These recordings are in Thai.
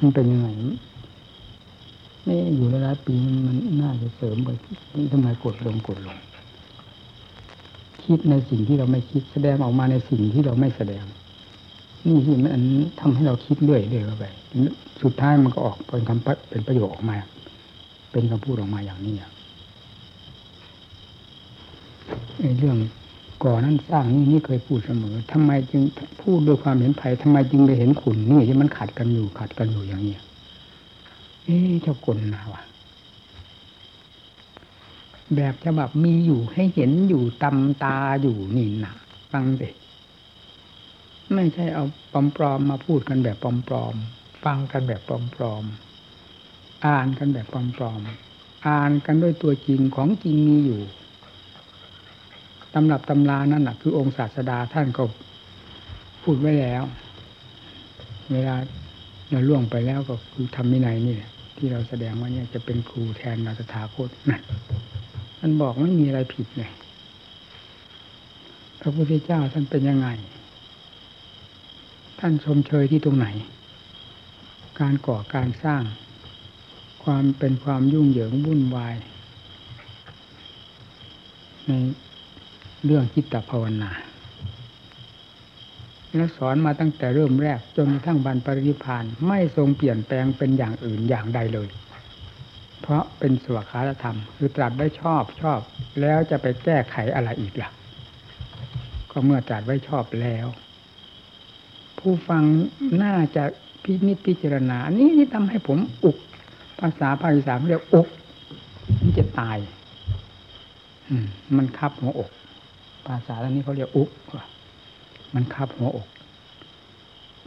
มันเป็นยังไงนี่อยู่หลายปีมันน่าจะเสริมไปทำไมกดลงกดลง คิดในสิ่งที่เราไม่คิดแสดงออกมาในสิ่งที่เราไม่แสดง นี่ที่มันทำให้เราคิดเรื่อยเรื่อยไปสุดท้ายมันก็ออกเป็นคำเป็นประโยคออกมา เป็นคำพูดออกมาอย่างนี้ในเรื่อง ก่อนั้นสร้างนี่นี่เคยพูดเสมอทำไมจึงพูดด้วยความเห็นภัยทำไมจึงไปเห็นขุนนี่ที่มันขัดกันอยู่ขัดกันอยู่อย่างนี้เอ๊ะเจ้ากลนะวะแบบฉบับมีอยู่ให้เห็นอยู่ตำตาอยู่นี่นะฟังเด็ไม่ใช่เอาปลอมๆมาพูดกันแบบปลอมๆฟังกันแบบปลอมๆอ่านกันแบบปลอมๆอ่านกันด้วยตัวจริงของจริงมีอยู่ ตำรับตำรานั่นแหะคือองค์ศาสดาท่านก็พูดไว้แล้ว เวลาเราล่วงไปแล้วก็คือทำมินัยนี่แหละที่เราแสดงว่าเนี่ยจะเป็นครูแทนเราสถาคตนั่นท่านบอกไม่มีอะไรผิดเลยพระพุทธเจ้าท่านเป็นยังไง ท่านชมเชยที่ตรงไหน การก่อการสร้าง ความเป็นความยุ่งเหยิงวุ่นวายใน เรื่องจิตภาวนาแล้วสอนมาตั้งแต่เริ่มแรกจนกระทั่งบรรปรินิพานไม่ทรงเปลี่ยนแปลงเป็นอย่างอื่นอย่างใดเลย เพราะเป็นสวขาธรรม คือตรัสไว้ชอบชอบ แล้วจะไปแก้ไขอะไรอีกล่ะ ก็เมื่อตรัสไว้ชอบแล้ว ผู้ฟังน่าจะพินิจพิจารณา นี่ที่ทำให้ผมอุก ภาษาภาคอีสานเรียกอุกมันจะตายอืมมันคับหัวอก ภาษาอันนี้เขาเรียกอุกมันคับหัวอก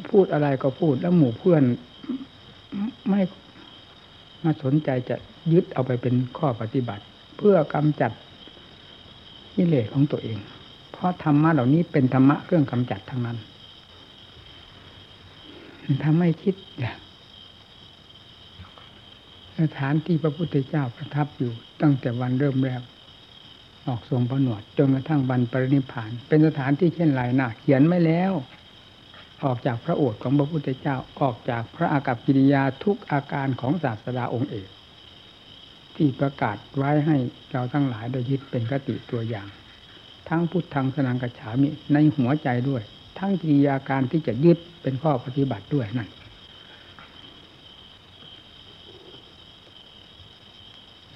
พูดอะไรก็พูดแล้วหมู่เพื่อนไม่มาสนใจจะยึดเอาไปเป็นข้อปฏิบัติ เพื่อกำจัดกิเลสของตัวเอง เพราะธรรมะเหล่านี้เป็นธรรมะเครื่องกำจัดทั้งนั้นทำให้คิดสถานที่พระพุทธเจ้าประทับอยู่ตั้งแต่วันเริ่มแรก ออกทรงผนวดจนกระทั่งบรรปรินิพาน เป็นสถานที่เช่นไรนะเขียนไม่แล้ว ออกจากพระโอษฐ์ของพระพุทธเจ้าออกจากพระอากัปกิริยาทุกอาการของศาสดาองค์เอกที่ประกาศไว้ให้เราทั้งหลายได้ยึดเป็นกติตัวอย่าง ทั้งพุทธังสนังกัจฉามิในหัวใจด้วย ทั้งกิริยาการที่จะยึดเป็นข้อปฏิบัติด้วยนั่น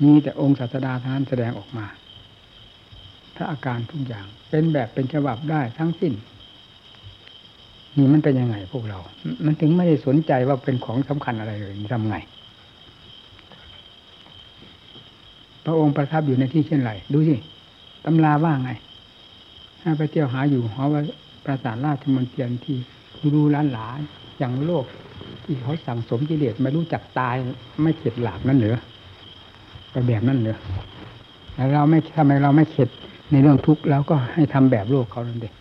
มีแต่องค์ศาสดาท่านแสดงออกมา ถ้าอาการทุกอย่าง เป็นแบบเป็นฉบับได้ทั้งสิ้น นี่มันเป็นยังไงพวกเรา มันถึงไม่ได้สนใจว่าเป็นของสำคัญอะไรเลยทำไง พระองค์ประทับอยู่ในที่เช่นไรดูสิตำราว่าไงถ้าไปเที่ยวหาอยู่หอว่าปราสาทราชมนเทียนที่รูล้านหลาอย่างโลกที่เขาสั่งสมกิเลสไม่รู้จักตายไม่เข็ดหลาบนั่นเหรอไปแบบนั่นเหรอแล้วเราไม่ทำไมเราไม่เข็ด ในเรื่องทุกข์แล้วก็ให้ทำแบบโลกเขานั่นเอง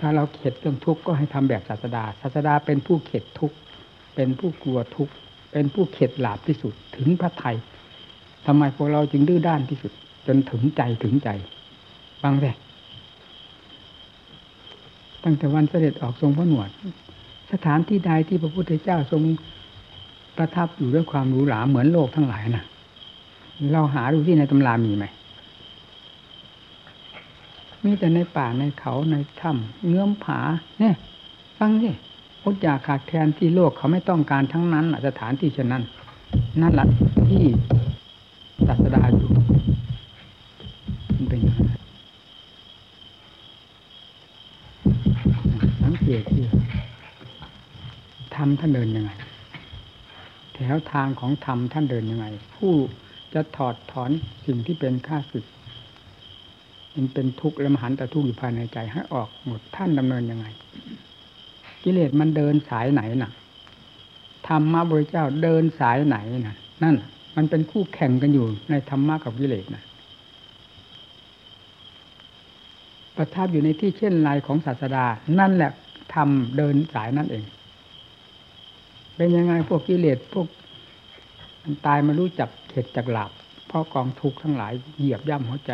ถ้าเราเข็ดเรื่องทุกข์ก็ให้ทำแบบศาสดา ศาสดาเป็นผู้เข็ดทุกข์ เป็นผู้กลัวทุกข์ เป็นผู้เข็ดหลาบที่สุดถึงพระไทยทำไมพวกเราจึงดื้อด้านที่สุด จนถึงใจถึงใจฟังเลยตั้งแต่วันเสด็จออกทรงพระหนวด สถานที่ใดที่พระพุทธเจ้าทรงประทับอยู่ด้วยความหรูหราเหมือนโลกทั้งหลายนะ่ะเราหาดูที่ในตำรามีไหม มีแต่ในป่าในเขาในถ้ำเงื้อมผาเนี่ย ฟังสิอดอยากขาดแคลนที่โลกเขาไม่ต้องการทั้งนั้นสถานที่เช่นนั้น นั่นแหละที่ศาสดาอยู่เป็นย่างนั้นสังเกตที่ทำท่านเดินยังไง แถวทางของธรรมท่านเดินยังไง ผู้จะถอดถอนสิ่งที่เป็นข้าศึก มันเป็นทุกข์และมหันตทุกข์อยู่ภายในใจให้ออกหมดท่านดำเนินยังไง กิเลสมันเดินสายไหนน่ะธรรมะบริเจ้าเดินสายไหนน่ะ นั่น มันเป็นคู่แข่งกันอยู่ในธรรมะกับกิเลสน่ะประทับอยู่ในที่เช่นไรของศาสดา นั่นแหละทำเดินสายนั่นเอง เป็นยังไงพวกกิเลสพวกมันตายมารู้จักเข็ดจักหลับเพราะกองทุกข์ทั้งหลายเหยียบย่ำหัวใจ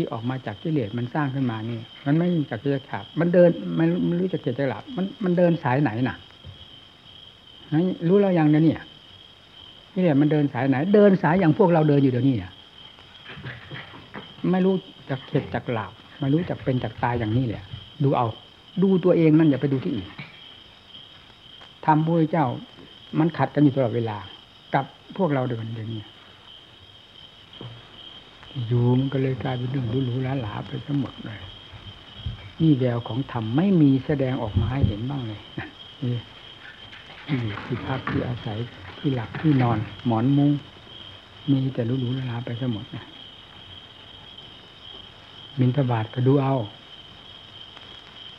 ที่ออกมาจากกิเลสมันสร้างขึ้นมานี่ มันไม่จากจะขาดมันเดินมันไม่รู้จะเกิดจะหลับมันมันเดินสายไหนน่ะรู้แล้วยังเนี่ยนี่เนี่ยมันเดินสายไหน เดินสายอย่างพวกเราเดินอยู่เดี๋ยวนี้เนี่ยไม่รู้จักเข็ดจักหลาบไม่รู้จักเป็นจักตายอย่างนี้แหละ ดูเอา ดูตัวเองนั่นอย่าไปดูที่อื่นทำพระเจ้า มันขัดกันอยู่ตลอดเวลา กับพวกเราเดินเดี๋ยวนี้ ยู่มันก็เลยกลายเป็นเรื่องหรูๆหลาๆไปทั้งหมดเลยนี่แววของธรรมไม่มีแสดงออกมาให้เห็นบ้างเลยนี่อยู่ที่พักที่อาศัยที่หลับที่นอน หมอนมุ้งมีแต่หรูๆหลาๆไปทั้งหมดนะมินทบาทก็ดูเอา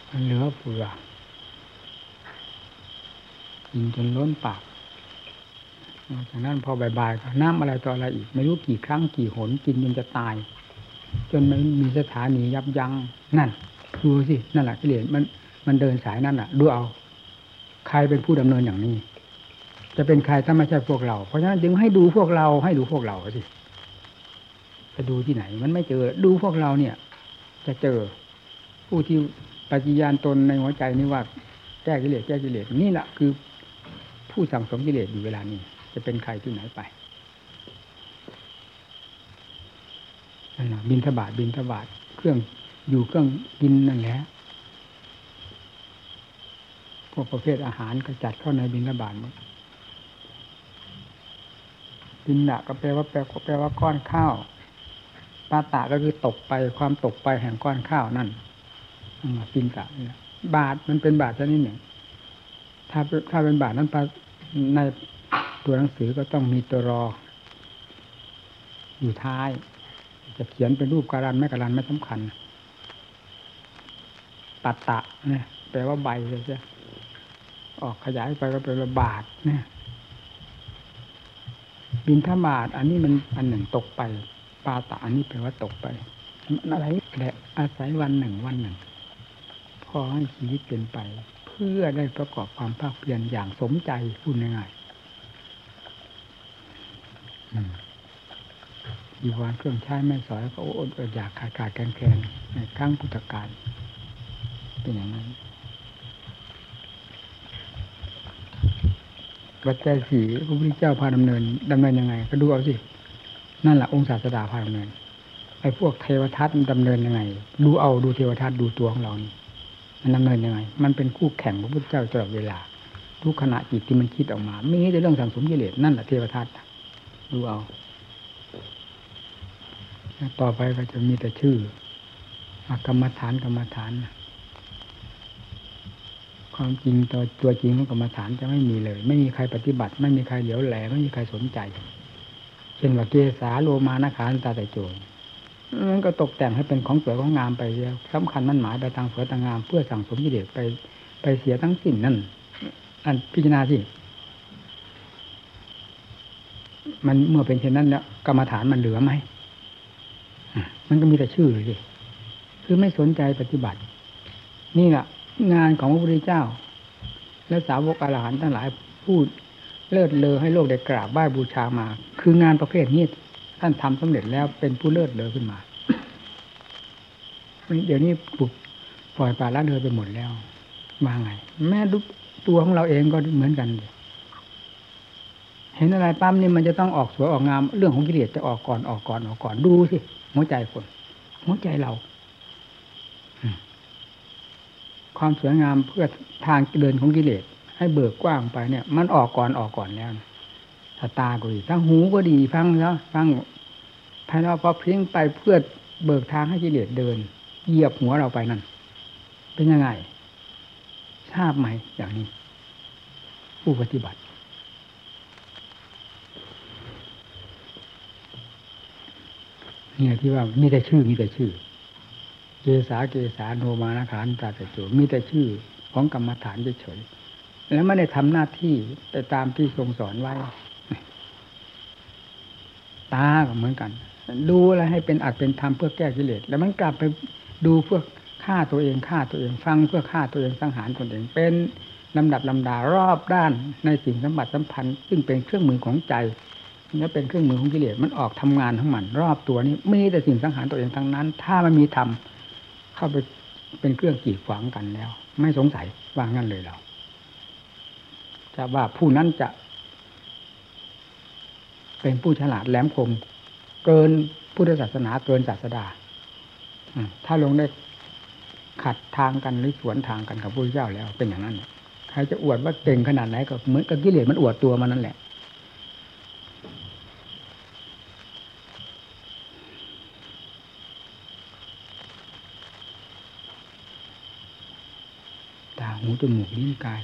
มันเหลือเฟือกินจนล้นปาก จากนั้นพอบ่ายๆก็น้ำอะไรต่ออะไรอีก ไม่รู้กี่ครั้งกี่หนกินจนจะตาย จนไม่มีสถานียับยัง้งนั่นดูสินั่นแหละกิเลสมันมันเดินสายนั่นอะ ดูเอา ใครเป็นผู้ดำเนินอย่างนี้ จะเป็นใครถ้าไม่ใช่พวกเรา เพราะฉะนั้นจึงให้ดูพวกเราให้ดูพวกเราสิจะดูที่ไหน มันไม่เจอ ดูพวกเราเนี่ย จะเจอผู้ที่ปฏิญาณตนในหัวใจนี่ว่าแก้กิเลสแก้กิเลสนี่แหละคือ ผู้สั่งสมกิเลสอยู่เวลานี้ จะเป็นใครที่ไหนไปนั่นแหะบินทบาทบินทบาทเครื่องอยู่เครื่องกินนั่นแหละพวกประเภทอาหารก็จัดเข้าในบินทบาทหมดบินดะก็แปลว่าแปลแปลว่าก้อนข้าวปาตะก็คือตกไปความตกไปแห่งก้อนข้าวนั่นปินตะบาทมันเป็นบาทชนิดหนึ่งถ้าถ้าเป็นบาทนั้นใน ตัวหนังสือก็ต้องมีตัวรอ อยู่ท้าย จะเขียนเป็นรูปการันไม่การันไม่สำคัญ ปัตตะเนี่ยแปลว่าใบเลยใช่ออกขยายไปก็เป็นบาทเนี่ยบินทบาทอันนี้มันอันหนึ่งตกไปปาตะอันนี้แปลว่าตกไปอะไรแหละอาศัยวันหนึ่งวันหนึ่ง พอให้ชีวิตเป็นไป เพื่อได้ประกอบความภาคเพียรอย่างสมใจพูดง่าย อีวานเครื่องใช้ไม่สอยก็อดอยากขาดขาดแคลนแคลนในครั้งพุทธกาลเป็นอย่างนั้นปัจจัยสีพระพุทธเจ้าพาดำเนินดำเนินยังไง ก็ดูเอาสิ นั่นแหละองค์ศาสดาพาดำเนิน ไอ้พวกเทวทัตมันดำเนินยังไง ดูเอาดูเทวทัตดูตัวของเรานี่มันดำเนินยังไง มันเป็นคู่แข่งพระพุทธเจ้าตลอดเวลา ทุกขณะจิตที่มันคิดออกมาไม่ใช่แต่เรื่องสังสมกิเลสนั่นแหละเทวทัต ดูเอา ต่อไปก็จะมีแต่ชื่อกรรมฐานกรรมฐาน ความจริงตัวตัวจริงของกรรมฐานจะไม่มีเลย ไม่มีใครปฏิบัติ ไม่มีใครเหลียวแหลไม่มีใครสนใจ เช่นว่าเกสาโลมานาคานตาแต่โจรมันก็ตกแต่งให้เป็นของสวยของงามไปเยอะสำคัญมันหมายไปทางสวยทางงาม เพื่อสั่งสมกิเลสไปไปเสียทั้งสิ้นนั่น อันพิจารณาที่ มันเมื่อเป็นเช่นนั้นแล้วกรรมฐานมันเหลือไหมมันก็มีแต่ชื่อเลยคือไม่สนใจปฏิบัติ นี่แหละงานของพระพุทธเจ้า และสาวกอรหันต์ทั้งหลายพูดเลิศเลอให้โลกได้กราบไหว้บูชามา คืองานประเภทนี้ท่านทำสำเร็จแล้วเป็นผู้เลิศเลอขึ้นมาเดี๋ยวนี้ปลุกปล่อยปลาละเลยไปหมดแล้วมาไง แม่ตัวของเราเองก็เหมือนกันเลย เห็นอะไรปั๊มนี่มันจะต้องออกสวยออกงาม เรื่องของกิเลสจะออกก่อนออกก่อนออกก่อนดูสิหัวใจคนหัวใจเราความสวยงามเพื่อทางเดินของกิเลสให้เบิกกว้างไปเนี่ย มันออกก่อนออกก่อนแล้วสตาก็ดีทั้งหูก็ดีฟังแล้วฟังภายนอกพอเพียงไปเพื่อเบิกทางให้กิเลสเดิน เหยียบหัวเราไปนั่น เป็นยังไงทราบไหมอย่างนี้ ผู้ปฏิบัติ เนี่ยที่ว่ามีแต่ชื่อมีแต่ชื่อ เกษาเกษาโนมานาคานตาแตะโจมีแต่ชื่อของกรรมฐานเฉยๆแล้วไม่ได้ทำหน้าที่แต่ตามที่ทรงสอนไว้ ตาก็เหมือนกัน ดูอะไรให้เป็นอัดเป็นธรรมเพื่อแก้กิเลสแล้วมันกลับไปดูเพื่อฆ่าตัวเองฆ่าตัวเองฟังเพื่อฆ่าตัวเองสังหารตนเองเป็นลำดับลำดารอบด้านในสิ่งสัมบัติสัมพันธ์ซึ่งเป็นเครื่องมือของใจ นี่เป็นเครื่องมือของกิเลสมันออกทำงานทั้งมัน รอบตัวนี้มีแต่สิ่งสังหารตัวเองทั้งนั้น ถ้ามันมีธรรมเข้าไปเป็นเครื่องกีดขวางกันแล้ว ไม่สงสัยว่างั้นเลยเราจะว่าผู้นั้นจะ เป็นผู้ฉลาดแหลมคม เกินพุทธศาสนาเกินศาสดาถ้าลงได้ขัดทางกันหรือสวนทางกันกับพระพุทธเจ้าแล้ว เป็นอย่างนั้นใครจะอวดว่าเก่งขนาดไหนก็เหมือนกับกิเลสมันอวดตัวมันนั่นแหละ จมูกลิ้นกาย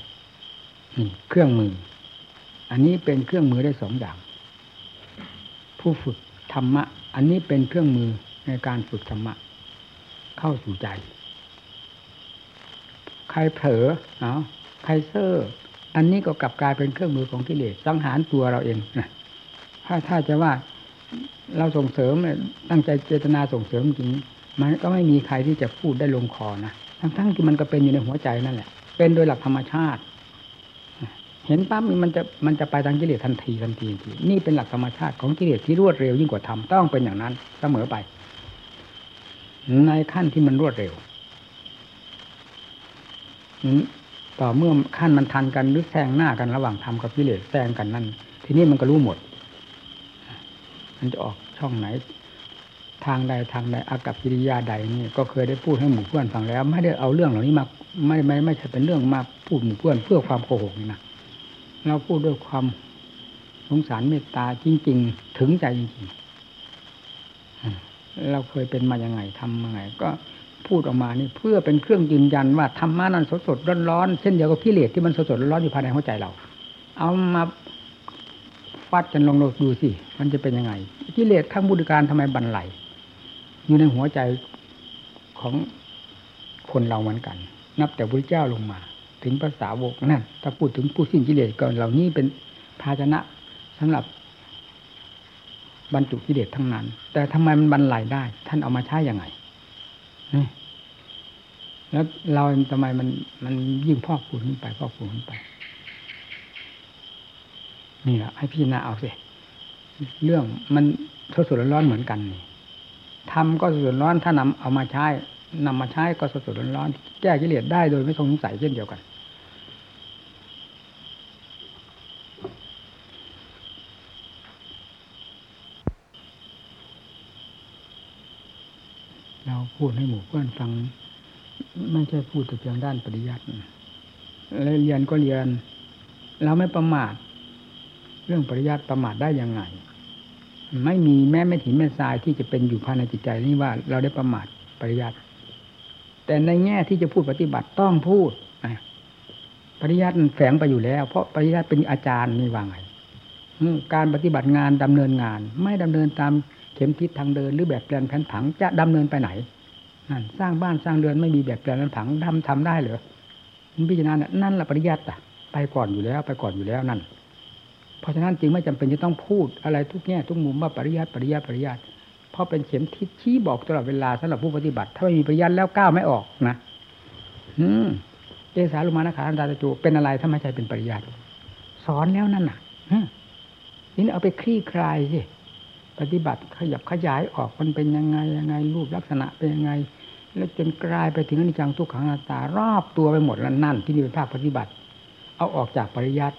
นี่เครื่องมือ อันนี้เป็นเครื่องมือได้สองอย่าง ผู้ฝึกธรรมะ อันนี้เป็นเครื่องมือในการฝึกธรรมะ เข้าสู่ใจ ใครเผลอเอาใครเซ่ออันนี้ก็กลับกลายเป็นเครื่องมือของกิเลสสังหารตัวเราเองนะถ้าถ้าจะว่าเราส่งเสริมตั้งใจเจตนาส่งเสริมจริง มันก็ไม่มีใครที่จะพูดได้ลงคอนะทั้งๆที่มันก็เป็นอยู่ในหัวใจนั่นแหละ เป็นโดยหลักธรรมชาติ เห็นปั๊บมันจะมันจะไปทางกิเลสทันทีทันทีทันทีนี่เป็นหลักธรรมชาติของกิเลสที่รวดเร็วยิ่งกว่าธรรมต้องเป็นอย่างนั้นเสมอไป ในขั้นที่มันรวดเร็วต่อเมื่อขั้นมันทันกันหรือแซงหน้ากันระหว่างธรรมกับกิเลสแซงกันนั่นทีนี้มันก็รู้หมด มันจะออกช่องไหน ทางใดทางใดอากับกิริยาใดนี่ก็เคยได้พูดให้หมู่เพื่อนฟังแล้ว ไม่ได้เอาเรื่องเหล่านี้มาไม่ไม่ไม่ใช่เป็นเรื่องมาพูดหมู่เพื่อนเพื่อความโกหกนี่นะเราพูดด้วยความสงสารเมตตาจริง ๆ ถึงใจจริงๆเราเคยเป็นมาอย่างไงทำมาไง ก็พูดออกมานี่เพื่อเป็นเครื่องยืนยันว่าธรรมะนั้นสดสดร้อนร้อนเช่นเดียวกับกิเลสที่มันสดสดร้อนอยู่ภายในหัวใจเรา เอามาฟัดกันลองดูสิมันจะเป็นยังไงกิเลสข้างบุตรการทำไมบันไหล อยู่ในหัวใจของคนเราเหมือนกัน นับแต่พระเจ้าลงมา ถึงภาษาวกนั่นถ้าพูดถึงผู้สิ้นกิเลสก่อนเหล่านี้เป็นภาชนะสำหรับบรรจุกิเลสทั้งนั้น แต่ทำไมมันบรรลัยได้ ท่านเอามาใช้ยังไงแล้วเราทำไมมันมันยิ่งพอกพูนขึ้นไปพอกพูนขึ้นไป นี่แหละให้พี่นาเอาสิเรื่องมันสดสดร้อนเหมือนกันนี่ ทำก็สดร้อนถ้านำเอามาใช้นำมาใช้ก็สดสดร้อนแก้กิเลสได้โดยไม่ต้องสงสัยเช่นเดียวกัน เราพูดให้หมู่เพื่อนฟัง ไม่ใช่พูดแต่เพียงด้านปริยัติเรียนก็เรียน เราไม่ประมาท เรื่องปริยัติประมาทได้ยังไง ไม่มีแม้ไม่ถินแม่ทรายที่จะเป็นอยู่ภายในจิตใจนี่ว่าเราได้ประมาทปริยัติแต่ในแง่ที่จะพูดปฏิบัติต้องพูดปริยัติแฝงไปอยู่แล้ว เพราะปริยัติเป็นอาจารย์นี่ว่าไงการปฏิบัติงานดำเนินงาน ไม่ดำเนินตามเข็มทิศทางเดิน หรือแบบแปลนแผนผังจะดำเนินไปไหนนั่นสร้างบ้านสร้างเรือนไม่มีแบบแปลนแผนผังทำทำได้เหรอพิจารณานั่นแหละปริยัติอะ ไปก่อนอยู่แล้ว ไปก่อนอยู่แล้วนั่น เพราะฉะนั้นจึงไม่จำเป็นจะต้องพูดอะไรทุกแง่ทุกมุมว่าปริยัติปริยัติปริยัติเพราะเป็นเข็มทิศชี้บอกตลอดเวลาสำหรับผู้ปฏิบัติ ถ้าไม่มีปริยัติแล้วก้าวไม่ออกนะอืมเอสาลุมานะขาอันตาตะจูเป็นอะไรถ้าไม่ใช่เป็นปริยัติสอนแล้วนั่นน่ะนี่เอาไปคลี่คลายสิปฏิบัติขยับขยายออกมันเป็นยังไงยังไงรูปลักษณะเป็นยังไง แล้วจนกลายไปถึงอนิจจังทุกขังอนัตตารอบตัวไปหมดแล้วนั่นที่นี่เป็นภาคปฏิบัติ เอาออกจากปริยัติ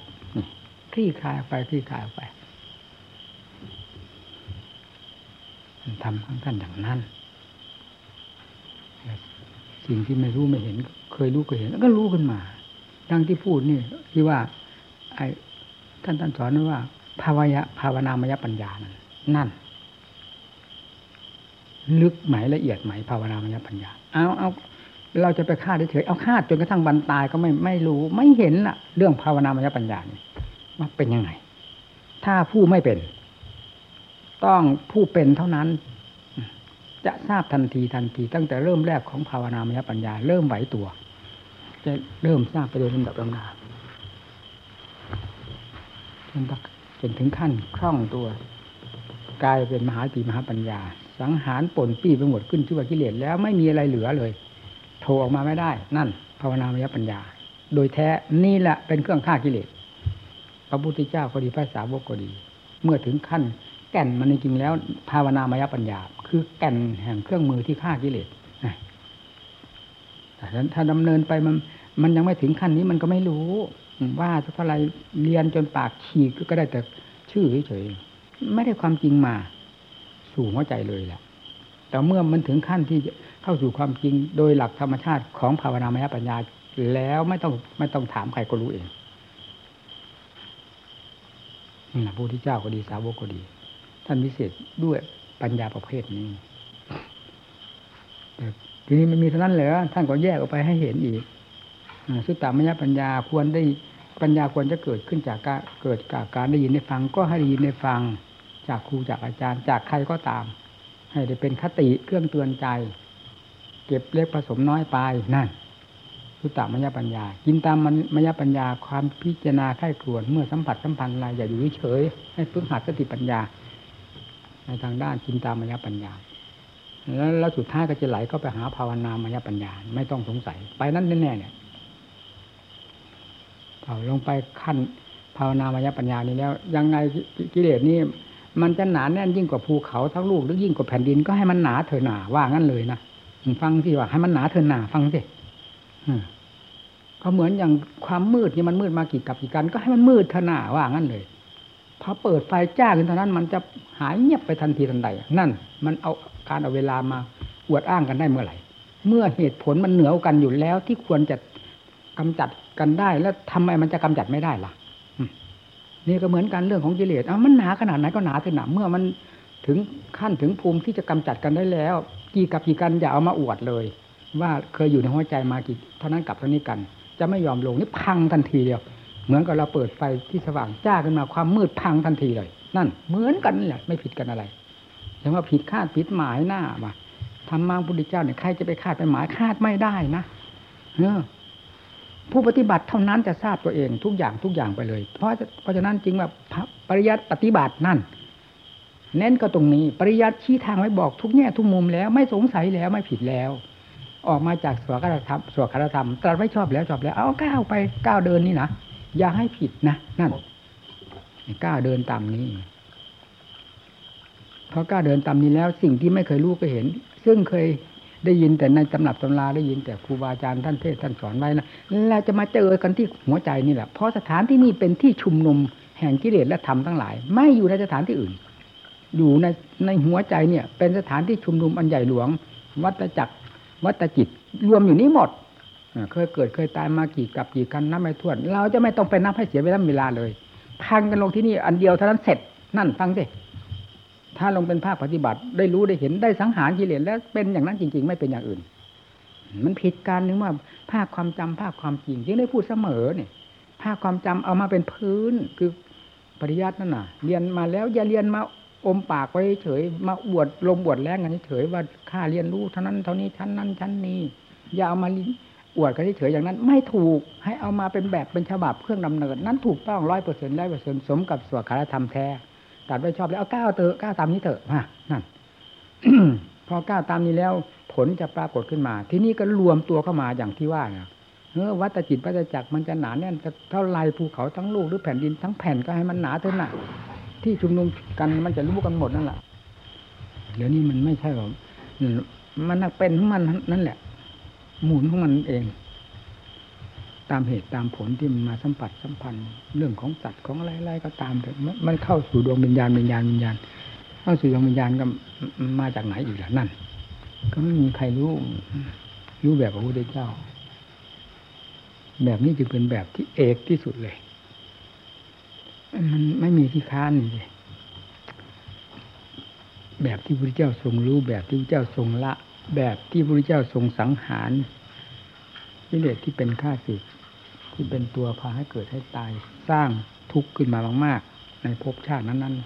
คลี่คลายไปคลี่คลายไปทำข้งท่านอย่างนั้นสิ่งที่ไม่รู้ไม่เห็น เคยรู้เคยเห็น แล้วก็รู้ขึ้นมา ดังที่พูดนี่ที่ว่า ไอ้ท่านท่านสอนว่า ภาวยะภาวนามยปัญญานั่นนั่น ลึกไหมละเอียดไหมภาวนามยปัญญา เอาเอาเราจะไปคาดเฉยเอาคาดจนกระทั่งบรรตายก็ไม่ไม่รู้ ไม่เห็นละเรื่องภาวนามยปัญญานี่ ว่าเป็นยังไง ถ้าผู้ไม่เป็น ต้องผู้เป็นเท่านั้น จะทราบทันทีทันที ตั้งแต่เริ่มแรกของภาวนามยปัญญา เริ่มไหวตัว จะเริ่มทราบไปโดยลำดับลำดาจนจนถึงขั้นคล่องตัวกลายเป็นมหาตีมหาปัญญา สังหารปนปี้ไปหมดขึ้นชื่อว่ากิเลสแล้วไม่มีอะไรเหลือเลยโทรออกมาไม่ได้ นั่น ภาวนามยปัญญา โดยแท้นี่แหละเป็นเครื่องฆ่ากิเลส พระพุทธเจ้าก็ดีพระสาวกก็ดี เมื่อถึงขั้น แก่นมันจริงแล้ว ภาวนามยปัญญา คือแก่นแห่งเครื่องมือที่ฆ่ากิเลสแต่ถ้าดำเนินไปมัน มันยังไม่ถึงขั้นนี้มันก็ไม่รู้ ว่าสักเท่าไรเรียนจนปากฉีกก็ได้แต่ชื่อเฉยๆไม่ได้ความจริงมา สู่หัวใจเลยแหละแต่เมื่อมันถึงขั้นที่เข้าสู่ความจริงโดยหลักธรรมชาติของภาวนามยปัญญาแล้วไม่ต้องไม่ต้องถามใครก็รู้เองนี่แหละ พระพุทธเจ้าก็ดีสาวกก็ดี ท่านพิเศษด้วยปัญญาประเภทนี้แต่ทีนี้มันมีเท่านั้นเหรอท่านก็แยกออกไปให้เห็นอีกสุตตามยปัญญาควรได้ปัญญาควรจะเกิดขึ้นจากการเกิดจากการได้ยินได้ฟัง ก็ให้ได้ยินได้ฟัง จากครูจากอาจารย์ จากใครก็ตาม ให้ได้เป็นคติเครื่องเตือนใจ เก็บเล็กผสมน้อยไปนั่น สุตตามยปัญญา กินตามมยปัญญา ความพิจารณาไข้ครวนเมื่อสัมผัสสัมพันธ์อะไรอย่าอยู่เฉยให้ฝึกหัดสติปัญญา ในทางด้านกินตามมยปัญญา แล้วแล้วสุดท้ายก็จะไหลก็ไปหาภาวนามยปัญญา ไม่ต้องสงสัย ไปนั่นแน่ๆเนี่ยเอาลงไปขั้นภาวนามยปัญญานี้แล้ว ยังไงกิเลสนี่มันจะหนาแน่นยิ่งกว่าภูเขาทั้งลูกหรือยิ่งกว่าแผ่นดินก็ให้มันหนาเถอะหนาว่างั้นเลยนะฟังสิว่าให้มันหนาเถอะหนาฟังสิ ก็เหมือนอย่างความมืดนี่มันมืดมากี่กับกี่กัน ก็ให้มันมืดเถอะหนาว่างั้นเลยพอเปิดไฟจ้าขึ้นเท่านั้น มันจะหายเงียบไปทันทีทันใดนั่น มันเอาการเอาเวลามาอวดอ้างกันได้เมื่อไหร่ เมื่อเหตุผลมันเหนือกันอยู่แล้วที่ควรจะกำจัดกันได้ แล้วทำไมมันจะกำจัดไม่ได้ล่ะนี่ก็เหมือนกันเรื่องของกิเลสเอามันหนาขนาดไหนก็หนาถึงหนาเมื่อมันถึงขั้นถึงภูมิที่จะกำจัดกันได้แล้ว กี่กับกี่กันอย่าเอามาอวดเลย ว่าเคยอยู่ในหัวใจมากี่เท่านั้นกับเท่านี้กัน จะไม่ยอมลงนี่พังทันทีเดียว เหมือนกับเราเปิดไฟที่สว่างจ้าขึ้นมาความมืดพังทันทีเลย นั่น เหมือนกันนี่แหละไม่ผิดกันอะไรแต่ว่าผิดคาดผิดหมายหน้ามาทำมาพุทธเจ้าเนี่ยใครจะไปคาดไปหมายคาดไม่ได้นะเออผู้ปฏิบัติเท่านั้นจะทราบตัวเองทุกอย่างทุกอย่างไปเลย เพราะเพราะฉะนั้นจริงว่าปริยัติปฏิบัตินั่น เน้นก็ตรงนี้ ปริยัติชี้ทางไว้บอกทุกแง่ทุกมุมแล้ว ไม่สงสัยแล้วไม่ผิดแล้ว ออกมาจากสวดคารธรรมสวดคารธรรมตรัสไว้ชอบแล้วชอบแล้ว เอาก้าวไปก้าวเดินนี่นะอย่าให้ผิดนะนั่นก้าวเดินตามนี้พอก้าวเดินตามนี้แล้ว สิ่งที่ไม่เคยรู้ก็เห็น ซึ่งเคยได้ยินแต่ในตำรับตำราได้ยินแต่ครูบาอาจารย์ท่านเทศท่านสอนไว้นะแล้วจะมาเจอกันที่หัวใจนี่แหละเพราะสถานที่นี่เป็นที่ชุมนุมแห่งกิเลสและธรรมทั้งหลาย ไม่อยู่ในสถานที่อื่น อยู่ในในหัวใจเนี่ย เป็นสถานที่ชุมนุมอันใหญ่หลวง วัตจักร วัตจิตรวมอยู่นี้หมดเคยเกิดเคยตายมากี่กับกี่กันนับไม่ถ้วน เราจะไม่ต้องไปนับให้เสียเวลาเวลาเลยพังกันลงที่นี่อันเดียวเท่านั้นเสร็จนั่นฟังสิถ้าลงเป็นภาคปฏิบัติ ได้รู้ได้เห็นได้สังหารกิเลสแล้วเป็นอย่างนั้นจริง ๆ ไม่เป็นอย่างอื่น มันผิดการนึกว่าภาคความจำภาคความจริงยังได้พูดเสมอเนี่ย ภาคความจำเอามาเป็นพื้นคือปริยัตินั่นน่ะ เรียนมาแล้วอย่าเรียนมา อมปากไว้เฉย มาบวดลมบวดแรงกันเฉยว่าข้าเรียนรู้เท่านั้นเท่านี้ชั้นนั้นชั้นนี้ อย่าเอามาอวดกันเฉยอย่างนั้น ไม่ถูกให้เอามาเป็นแบบเป็นฉบับเครื่องดำเนินนั้นถูกต้องร้อยเปอร์เซ็นต์ร้อยเปอร์เซ็นต์สมกับสวดคารธรรมแท้ตัดไว้ชอบแล้วเอาก้าวเถอะก้าวตามนี้เถอะฮะนั่นพอก้าวตามนี้แล้ว ผลจะปรากฏขึ้นมา ที่นี่ก็รวมตัวเข้ามาอย่างที่ว่าเนี่ยเออวัตจิตวัตจักรมันจะหนาแน่นเท่าไรภูเขาทั้งลูกหรือแผ่นดินทั้งแผ่นก็ให้มันหนาเท่านั้น ที่ชุมนุมกันมันจะรู้กันหมดนั่นแหละเดี๋ยวนี้มันไม่ใช่หรอกมันเป็นของมันนั่นแหละ หมุนของมันเอง ตามเหตุตามผลที่มันมาสัมผัสสัมพันธ์ เรื่องของสัตว์ของอะไรๆก็ตามแต่มันเข้าสู่ดวงวิญญาณวิญญาณวิญญาณเข้าสู่ดวงวิญญาณก็มาจากไหนอีกล่ะนั่น ก็ไม่มีใครรู้รู้แบบพระพุทธเจ้า แบบนี้จึงเป็นแบบที่เอกที่สุดเลย มันไม่มีที่ค้านเลยแบบที่พระพุทธเจ้าทรงรู้ แบบที่พระเจ้าทรงละ แบบที่พระพุทธเจ้าทรงสังหารกิเลสที่เป็นข้าศึกที่เป็นตัวพาให้เกิดให้ตาย สร้างทุกข์ขึ้นมามากๆ ในภพชาตินั้นๆ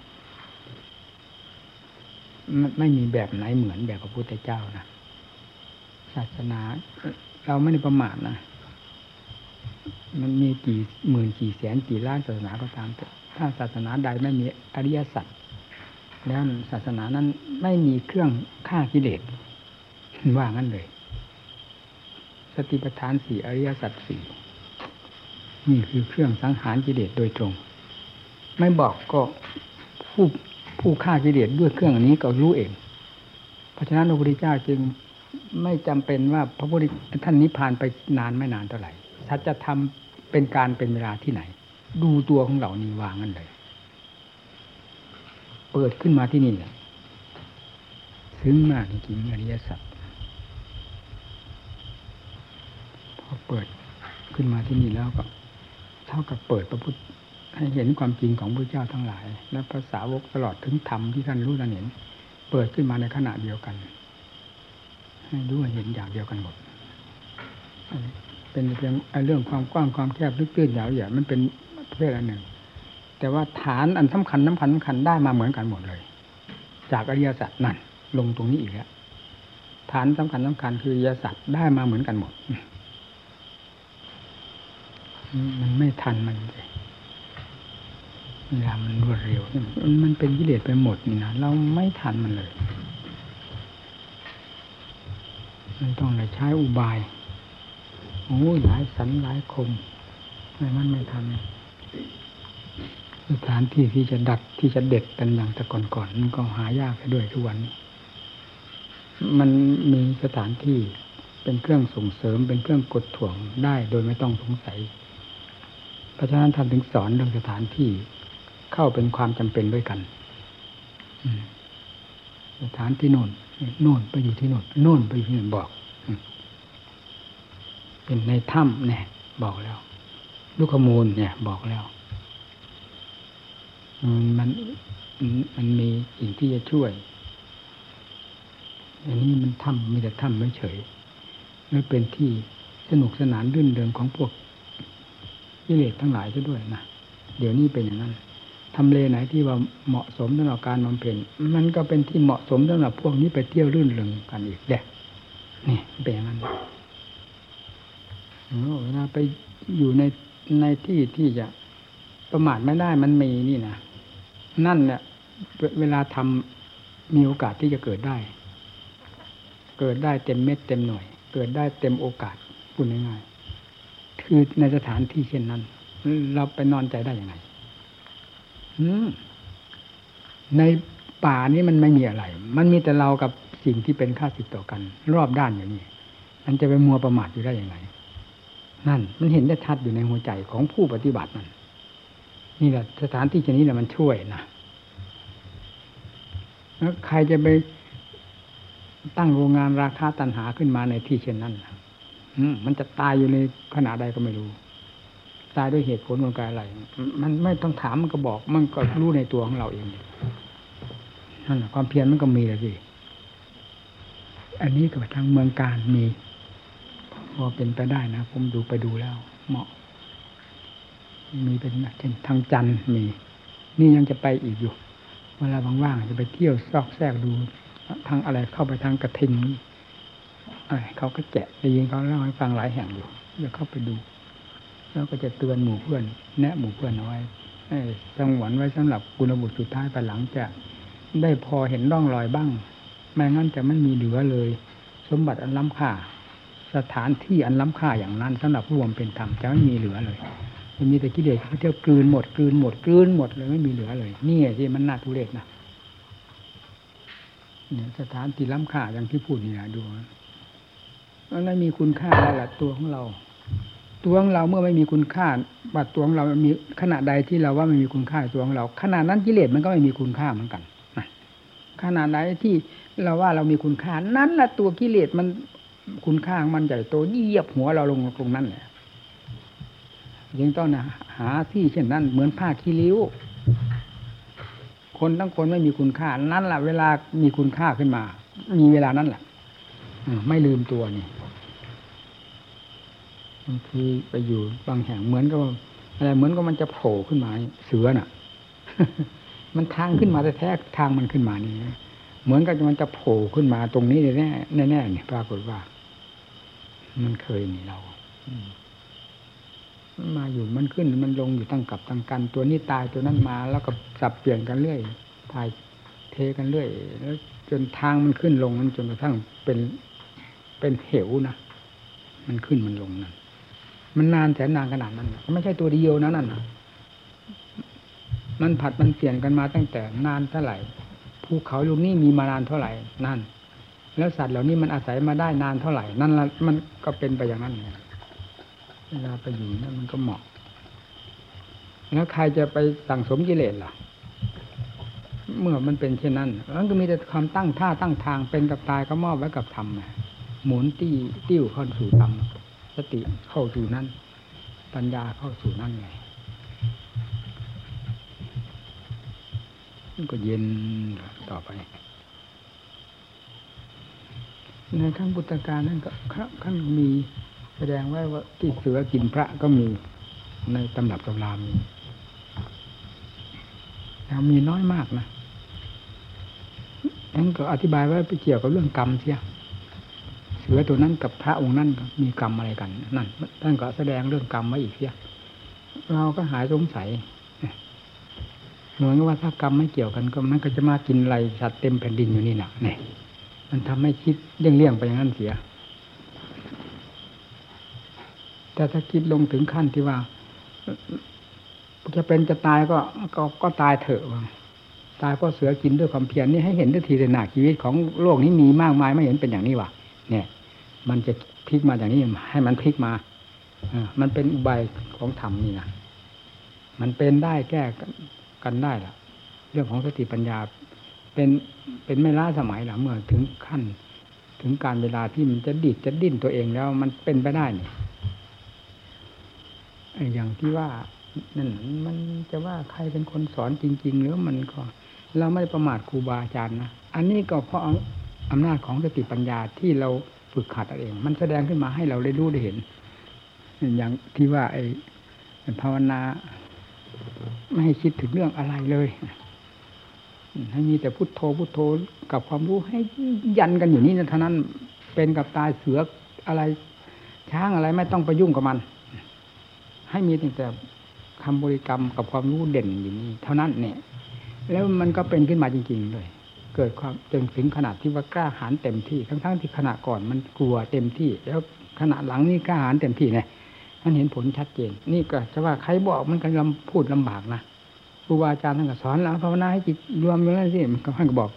ไม่มีแบบไหนเหมือนแบบพระพุทธเจ้านะศาสนา เราไม่ได้ประมาทนะมันมีกี่หมื่นกี่แสนกี่ล้านศาสนาก็ตามแต่ ถ้าศาสนาใดไม่มีอริยสัจแล้วศาสนานั้นไม่มีเครื่องฆ่ากิเลสว่างั้นเลย สติปัฏฐานสี่อริยสัจสี่นี่คือเครื่องสังหารกิเลสโดยตรง ไม่บอกก็ผู้ผู้ฆ่ากิเลสด้วยเครื่องอันนี้ก็รู้เอง เพราะฉะนั้นพระพุทธเจ้าจึงไม่จำเป็นว่าพระพุทธท่านนิพพานไปนานไม่นานเท่าไหร่สัจธรรมเป็นการเป็นเวลาที่ไหน ดูตัวของเรานี่วางกันเลย เปิดขึ้นมาที่นี่แหละซึ้งมากจริงๆอริยสัจพอเปิดขึ้นมาที่นี่แล้วก็เท่ากับเปิดพระพุทธให้เห็นความจริงของพระเจ้าทั้งหลาย และภาษาวกตลอดถึงธรรมที่ท่านรู้ท่านเห็น เปิดขึ้นมาในขณะเดียวกัน ให้รู้เห็นอย่างเดียวกันหมดเป็นเพียงเรื่องความกว้างความแคบลึกตื้นยาวใหญ่มันเป็น ประเภทอันหนึ่ง แต่ว่าฐานอันสำคัญสำคัญสำคัญได้มาเหมือนกันหมดเลย จากอริยสัจนั่นลงตรงนี้อีกแล้วฐานสำคัญสำคัญคืออริยสัจได้มาเหมือนกันหมด มันไม่ทันมันเลยเวลามันรวดเร็วมันเป็นกิเลสไปหมดนี่นะเราไม่ทันมันเลย มันต้องเลยใช้อุบายโอ้หลายสันหลายคมไม่มันไม่ทัน สถานที่ที่จะดัดที่จะเด็ดกันอย่างแต่ก่อนๆมันก็หายากไปด้วยทุกวัน มันมีสถานที่เป็นเครื่องส่งเสริมเป็นเครื่องกดถ่วงได้โดยไม่ต้องสงสัยเพราะฉะนั้นท่านถึงสอนเรื่องสถานที่เข้าเป็นความจำเป็นด้วยกันสถานที่โน่นโน่นไปอยู่ที่โน่นโน่นไปอยู่ที่โน่นบอกเป็นในถ้ำเนี่ย บอกแล้ว ลูกขมูลเนี่ย บอกแล้ว มันมันมีสิ่งที่จะช่วย อันนี้มันถ้ำมีแต่ถ้ำไม่เฉยไม่เป็นที่สนุกสนานรื่นเริงของพวกกิเลสทั้งหลายซะด้วยนะเดี๋ยวนี้เป็นอย่างนั้นทำเลไหนที่ว่าเหมาะสมสำหรับการบำเพ็ญมันก็เป็นที่เหมาะสมสำหรับพวกนี้ไปเที่ยวรื่นเริงกันอีกแดกนี่เป็นอย่างนั้นเวลาไปอยู่ในในที่ที่จะประมาทไม่ได้มันมีนี่นะ นั่นเนี่ยเวลาทำมีโอกาสที่จะเกิดได้ เกิดได้เต็มเม็ดเต็มหน่วย เกิดได้เต็มโอกาสพูดง่ายๆคือในสถานที่เช่นนั้น เราไปนอนใจได้ยังไงในป่านี้มันไม่มีอะไร มันมีแต่เรากับสิ่งที่เป็นค่าสิทต่อกัน รอบด้านอย่างนี้มันจะไปมัวประมาทอยู่ได้ยังไง นั่น มันเห็นได้ชัดอยู่ในหัวใจของผู้ปฏิบัตินั่น นี่แหละสถานที่ชนี้แหละมันช่วยนะแล้วใครจะไปตั้งโรงงานราคาตันหาขึ้นมาในที่เช่นนั้นมันจะตายอยู่ในขณะใดก็ไม่รู้ ตายด้วยเหตุผลของการอะไร มันไม่ต้องถามมันก็บอก มันก็รู้ในตัวของเราเองนั่นแหละความเพียรมันก็มีเลยสิอันนี้กับทางเมืองการมี พอเป็นไปได้นะ ผมดูไปดูแล้ว เหมาะ มีเป็นเช่นทางจันมี นี่ยังจะไปอีกอยู่ เวลาว่างๆจะไปเที่ยวซอกแซกดูทางอะไรเข้าไปทางกระทิงเขาก็แกะได้ยินเขาเล่าให้ฟังหลายแห่งอยู่จะเข้าไปดูแล้วก็จะเตือนหมู่เพื่อน แนะหมู่เพื่อนเอาไว้สงวนไว้สำหรับคุณบุตรสุดท้ายไปหลังจะได้พอเห็นร่องรอยบ้างไม่งั้นจะไม่มีเหลือเลย สมบัติอันล้ำค่า สถานที่อันล้ำค่าอย่างนั้นสำหรับรวมเป็นธรรมจะไม่มีเหลือเลย มันมีแต่กิเลสที่เที่ยวกลืนหมดกลืนหมดกลืนหมดเลยไม่มีเหลือเลยนี่ที่มันน่าทุเรศนะเนี่ยสถานที่ล้ำค่าอย่างที่พูดนี่นะดูมันไม่มีคุณค่าอะไรละตัวของเรา ตัวของเราเมื่อไม่มีคุณค่าบัดตัวของเรามีขณะใดที่เราว่าไม่มีคุณค่าตัวของเราขณะนั้นกิเลสมันก็ไม่มีคุณค่าเหมือนกันขณะไหนที่เราว่าเรามีคุณค่านั้นละตัวกิเลสมันคุณค่ามันใหญ่โตเหยียบหัวเราลงตรงนั้นแหละ ยังต้องหาที่เช่นนั้น เหมือนผ้าคีริ้ว คนทั้งคนไม่มีคุณค่า นั้นแหละเวลามีคุณค่าขึ้นมา มีเวลานั้นแหละไม่ลืมตัวนี่บางทีไปอยู่บางแห่งเหมือนกับอะไรเหมือนกับมันจะโผล่ขึ้นมาเสือน่ะ มันทางขึ้นมาแต่แท้ทางมันขึ้นมานี่เหมือนกับมันจะโผล่ขึ้นมาตรงนี้แน่แน่เนี่ยปรากฏว่า มันเคยนี่เราม มาอยู่มันขึ้นมันลงอยู่ตั้งกับตั้งกัน ตัวนี้ตายตัวนั้นมา แล้วก็สับเปลี่ยนกันเรื่อยทายเทกันเรื่อยแล้วจนทางมันขึ้นลงมันจนกระทั่งเป็นเป็นเหวนะมันขึ้นมันลงนั่นมันนานแสนนานขนาดนั้นไม่ใช่ตัวเดียวนะนั่นมันผัดมันเปลี่ยนกันมาตั้งแต่นานเท่าไหร่ภูเขาลูกนี้มีมานานเท่าไหร่นั่น แล้วสัตว์เหล่านี้มันอาศัยมาได้นานเท่าไหร่ นั่นละมันก็เป็นไปอย่างนั้น เวลาไปอยู่นั่นมันก็เหมาะ แล้วใครจะไปสั่งสมกิเลสล่ะ เมื่อมันเป็นเช่นนั้นมันก็มีแต่ความตั้งท่าตั้งทางเป็นกับตายก็มอบไว้กับธรรมไงหมุนตี้ติ้วเข้าสู่ธรรมสติเข้าสู่นั้นปัญญาเข้าสู่นั่นไงก็เย็นต่อไป ในขั้งพุทธการนั่นก็ขั้นมี แสดงไว้ว่าที่เสือกินพระก็มีในตำรับตำรามีแต่มีน้อยมากนะนั่นก็อธิบายไว้ไปเกี่ยวกับเรื่องกรรมเสียเสือตัวนั้นกับพระองค์นั้นมีกรรมอะไรกันนั่นท่านก็แสดงเรื่องกรรมไว้อีกเสียเราก็หายสงสัยเหมือนกับว่าถ้ากรรมไม่เกี่ยวกันก็มันก็จะมากินไรสัตว์เต็มแผ่นดินอยู่นี่แหละเนี่ยมันทำให้คิดเลี่ยงๆไปอย่างนั้นเสีย แต่ถ้าคิดลงถึงขั้นที่ว่าจะเป็นจะตายก็ก็ก็ตายเถอะตายเพราะเสือกินด้วยความเพียรนี่ให้เห็นทันทีเลยหนาชีวิตของโลกนี้มีมากมายไม่เห็นเป็นอย่างนี้วะเนี่ย มันจะพลิกมาอย่างนี้ให้มันพลิกมาอมันเป็นอุบายของธรรมนี่นะมันเป็นได้แก้กันได้ล่ะ เรื่องของสติปัญญา เป็นเป็นไม่ล้าสมัยหลังเมื่อถึงขั้น ถึงการเวลาที่มันจะดิดจะดิ้นตัวเองแล้ว มันเป็นไปได้เนี่ย อย่างที่ว่านั่นมันจะว่าใครเป็นคนสอนจริง ๆ หรือมันก็ เราไม่ได้ประมาทครูบาอาจารย์นะอันนี้ก็เพราะอำนาจของสติปัญญาที่เราฝึกขัดเอง มันแสดงขึ้นมาให้เราได้รู้ได้เห็น อย่างที่ว่าไอ้ภาวนา ไม่ให้คิดถึงเรื่องอะไรเลยให้มีแต่พุโทโธพุโทโธกับความรู้ให้ยันกันอยู่นี่นะท่านั้นเป็นกับตายเสืออะไร ช้างอะไรไม่ต้องไปยุ่งกับมัน ให้มีแต่คำบริกรรมกับความรู้เด่นอยู่นี่เท่านั้นเนี่ย แล้วมันก็เป็นขึ้นมาจริง ๆ เลย เกิดความจนถึงขนาดที่ว่ากล้าหาญเต็มที่ทั้งๆที่ขณะก่อนมันกลัวเต็มที่ แล้วขณะหลังนี่กล้าหาญเต็มที่เนี่ยมันเห็นผลชัดเจน นี่ก็จะว่าใครบอกมันก็ลำพูดลำบากนะครูบาอาจารย์ท่านก็สอนแล้วภาวนาให้จิตรวมอยู่นั่นสิมันก็ท่านก็บอก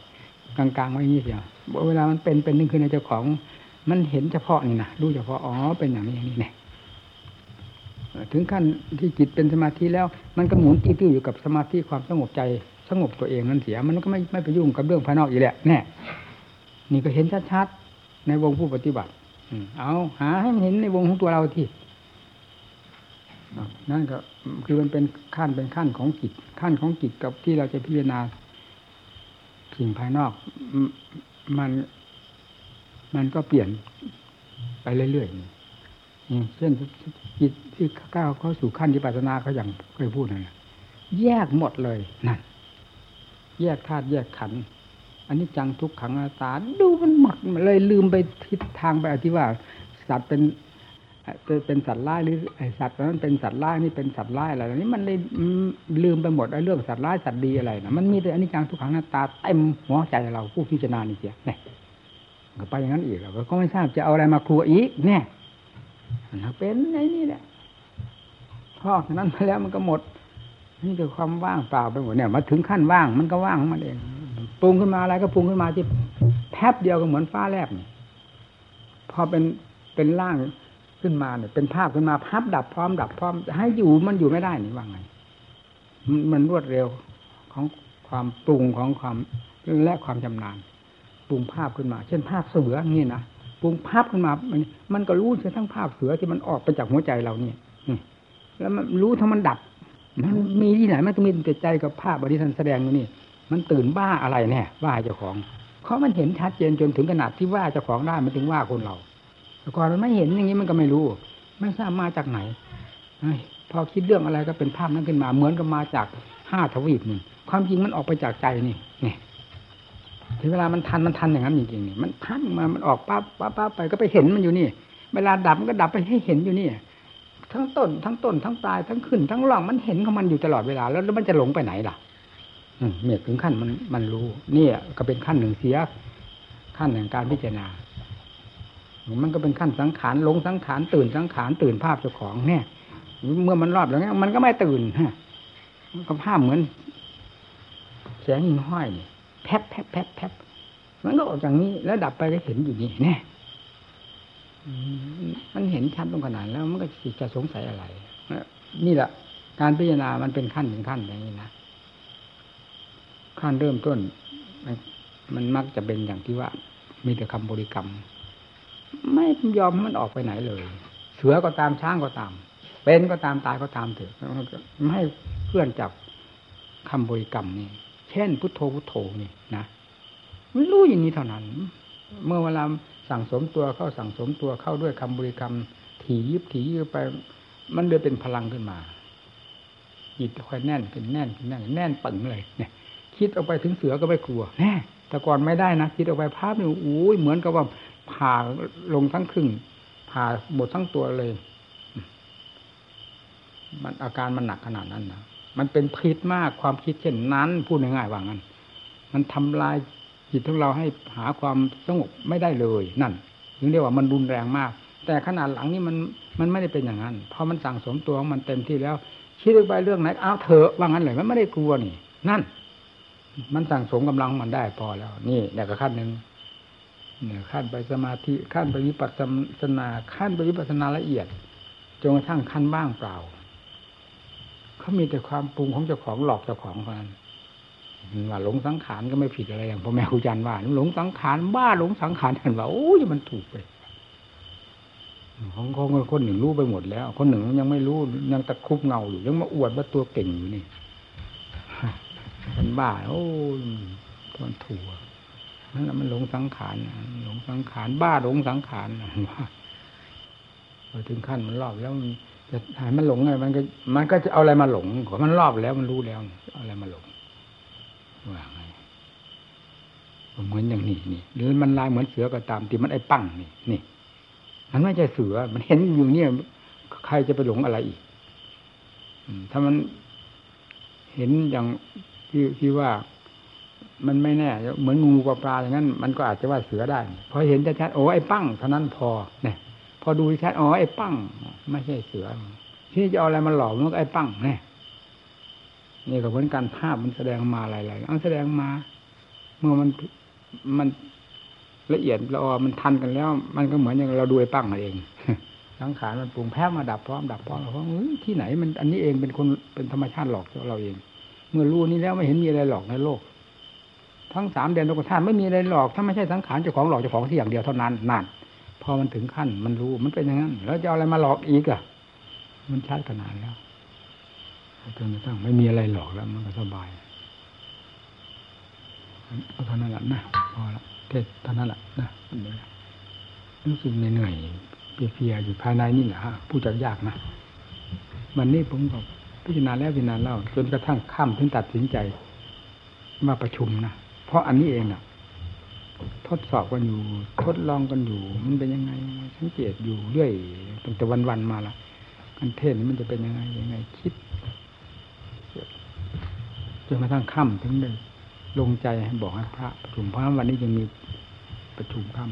กลางๆไว้อย่างนี้เสียเวลามันเป็นเป็นนึงคือในเจ้าของ มันเห็นเฉพาะนี่นะรู้เฉพาะอ๋อเป็นอย่างนี้อย่างนี้เนี่ย ถึงขั้นที่จิตเป็นสมาธิแล้ว มันก็หมุนติ้วอยู่กับสมาธิความสงบใจสงบตัวเองนั่นเสีย มันก็ไม่ไม่ไปยุ่งกับเรื่องภายนอกอีกแหละแน่นี่ก็เห็นชัดๆในวงผู้ปฏิบัติเอาหาให้มันเห็นในวงของตัวเราที่นั่นก็คือมันเป็นขั้นเป็นขั้นของจิตขั้นของจิตกับที่เราจะพิจารณาสิ่งภายนอก มันมันก็เปลี่ยนไปเรื่อยๆ เช่นจิตที่ก้าวเข้าสู่ขั้นที่ปัสนาเขาอย่างเคยพูดนั่นแยกหมดเลยนั่นแยกธาตุแยกขันธ์อันนี้จังทุกขังอาตาดูมันหมดเลยลืมไปทิศทางไปอธิว่า สัตว์เป็นเป็นสัตว์ร้ายหรือไอสัตว์นั้นเป็นสัตว์ร้ายนี่เป็นสัตว์ร้ายอะไรนี้มันเลยลืมไปหมดไอ้เรื่องสัตว์ร้ายสัตว์ดีอะไรนะมันมีแต่อันนี้จังทุกขังหน้าตาเต็มหัวใจเราผู้พิจารณานี่เสียเนี่ยก็ไปอย่างนั้นอีกเราก็ไม่ทราบจะเอาอะไรมาครัวอีกเนี่ย เป็นไงนี่แหละพอจากนั้นไปแล้วมันก็หมด นี่คือความว่างเปล่าไปหมดเนี่ยมาถึงขั้นว่างมันก็ว่างของมันเองปรุงขึ้นมาอะไรก็ปรุงขึ้นมาที่แทบเดียวก็เหมือนฟ้าแลบพอเป็นเป็นร่างขึ้นมาเนี่ยเป็นภาพขึ้นมาภาพดับพร้อมดับพร้อม ให้อยู่มันอยู่ไม่ได้นี่ว่าไงมันรวดเร็วของความปรุงของความและความจำนานปรุงภาพขึ้นมา เช่นภาพเสือนี่นะ ปรุงภาพขึ้นมา มันมันก็รู้ใช่ทั้งภาพเสือที่มันออกไปจากหัวใจเราเนี่ยแล้วมันรู้ทั้งมันดับ มันมีที่ไหนมันต้องมีแต่ใจกับภาพบริสันแสดงอยู่นี่ มันตื่นบ้าอะไรแน่ว่าเจ้าของเพราะมันเห็นชัดเจนจนถึงขนาดที่ว่าเจ้าของได้มันถึงว่าคนเราแต่ก่อนมันไม่เห็นอย่างนี้มันก็ไม่รู้ ไม่ทราบมาจากไหนพอคิดเรื่องอะไรก็เป็นภาพนั้นขึ้นมา เหมือนกับมาจากห้าทวีปนี่ความจริงมันออกไปจากใจนี่นี่ ถึงเวลามันทันมันทันอย่างนั้นจริงๆนี่มันพันมามันออกปั๊บปั๊บปั๊บไปก็ไปเห็นมันอยู่นี่ เวลาดับมันก็ดับไปให้เห็นอยู่นี่ ทั้งต้น ทั้งต้นทั้งปลายทั้งขึ้น ทั้งล่องมันเห็นของมันอยู่ตลอดเวลาแล้วแล้วมันจะหลงไปไหนล่ะเมื่อถึงขั้นมันมันรู้นี่ก็เป็นขั้นหนึ่งเสีย ขั้นแห่งการพิจารณา มันก็เป็นขั้นสังขารลงสังขารตื่นสังขารตื่นภาพเจ้าของเนี่ยเมื่อมันรอบแล้วเนี่ยมันก็ไม่ตื่นฮะก็ภาพเหมือน แสงหิ่งห้อยนี่ แพบแพบแพบแพบมันก็ออกจากนี้ แล้วดับไปก็เห็นอยู่นี่แน่มันเห็นชัดตรงขนาดแล้วมันก็จะสงสัยอะไรนี่แหละการพิจารณามันเป็นขั้นเป็นขั้นอย่างนี้นะขั้นเริ่มต้น มันมักจะเป็นอย่างที่ว่า มีแต่คำบริกรรม ไม่ยอมให้มันออกไปไหนเลย เสือก็ตามช้างก็ตาม เป็นก็ตามตายก็ตามเถอะไม่ให้เพื่อนจับคำบริกรรมนี่ ช่นพุทโธพุทโธนี่นะมันรู้อย่างนี้เท่านั้น เมื่อเวลาสั่งสมตัวเข้าสั่งสมตัวเข้าด้วยคำบริกรรมถี่ยิบถี่ยิบไป มันเลยเป็นพลังขึ้นมาจิตค่อยแน่นขึ้นแน่นขึ้นแน่นแน่นปึงเลยเนี่ย คิดออกไปถึงเสือก็ไม่กลัวแน่แต่ก่อนไม่ได้นะคิดออกไปภาพนี่โอ้ยเหมือนกับว่าผ่าลงทั้งครึ่งผ่าหมดทั้งตัวเลย มันอาการมันหนักขนาดนั้นนะ มันเป็นพิษมากความคิดเช่นนั้น พูดง่ายๆว่างั้น มันทำลายจิตของเราให้หาความสงบไม่ได้เลยนั่นถึงเรียกว่ามันรุนแรงมาก แต่ขนาดหลังนี้มันมันไม่ได้เป็นอย่างนั้นพอมันสั่งสมตัวของมันเต็มที่แล้วคิดไปเรื่องไหนเอาเถอะว่างั้นเลยมันไม่ได้กลัวนี่ นั่น มันสั่งสมกำลังมันได้พอแล้ว นี่เดี๋ยวก็ขั้นหนึ่งเนี่ยขั้นไปสมาธิขั้นไปวิปัสสนาขั้นไปวิปัสสนาละเอียดจนกระทั่งขั้นบ้างเปล่า เขามีแต่ความปรุงของเจ้าของหลอกเจ้าของเท่านั้นว่าหลงสังขารก็ไม่ผิดอะไรอย่างพ่อแม่ครูจันว่าหลงสังขารบ้าหลงสังขารเห็นว่าโอ้ยมันถูกไปของของคนหนึ่งรู้ไปหมดแล้ว คนหนึ่งยังไม่รู้ยังตะคุบเงาอยู่ยังมาอวดว่าตัวเก่งอยู่นี่มันบ้าโอ้ยตอนถูกนั่นแหละมันหลงสังขารหลงสังขารบ้าหลงสังขารว่าพอถึงขั้นมันรอบแล้ว จะหายมันหลงไงมันก็ มันก็จะเอาอะไรมาหลงขอมันรอบแล้วมันรู้แล้วเอาอะไรมาหลงว่าไงเหมือนอย่างนี้นี่หรือมันลายเหมือนเสือก็ตามที่มันไอ้ปั้งนี่นี่ มันไม่ใช่เสือ มันเห็นอยู่เนี่ย ใครจะไปหลงอะไรอีกถ้ามันเห็นอย่างที่ที่ว่ามันไม่แน่ เหมือนงูปลาปลาอย่างนั้น มันก็อาจจะว่าเสือได้ พอเห็นชัดๆโอ้ไอ้ปั้งเท่านั้นพอเนี่ย พอดูชัดอ๋อไอ้ปั้งไม่ใช่เสือที่จะเอาอะไรมาหลอกมันก็ไอ้ปั้งเนี่ยนี่ก็เหมือนการภาพมันแสดงมาอะไรๆอันแสดงมา เมื่อมันมันละเอียดละออมันทันกันแล้ว มันก็เหมือนอย่างเราดูไอ้ปั้งเองสังขารมันปรุงแพ้มาดับพร้อมดับพร้อมเพราะที่ไหนมันอันนี้เองเป็นคนเป็นธรรมชาติหลอกเราเอง เมื่อรู้นี้แล้วไม่เห็นมีอะไรหลอกในโลก ทั้งสามเดือนโลกธาตุไม่มีอะไรหลอก ถ้าไม่ใช่สังขารเจ้าของหลอกเจ้าของที่อย่างเดียวเท่านั้นนั่น พอมันถึงขั้น มันรู้มันเป็นอย่างนั้น แล้วจะเอาอะไรมาหลอกอีกอะ มันชัดขนาดแล้วจนกระทั่งไม่มีอะไรหลอกแล้วมันก็สบายเอาเท่านั้นแหละนะพอละเทศเท่านั้นแหละนะอันนี้รู้สึกเหนื่อยเพียๆอยู่ภายในนี่แหละฮะผู้จักยากนะวันนี้ผมก็พิจารณาแล้วพิจารณาเล่าจนกระทั่งข้ามถึงตัดสินใจมาประชุมนะเพราะอันนี้เองน่ะ ทดสอบกันอยู่ ทดลองกันอยู่ มันเป็นยังไง สังเกตอยู่เรื่อยตั้งแต่วันๆมาละกันเทศนี้มันจะเป็นยังไงยังไงคิดจนกระทั่งค่ำถึงเลยลงใจให้บอกให้พระประชุมเพราะวันนี้ยังมีประชุมค่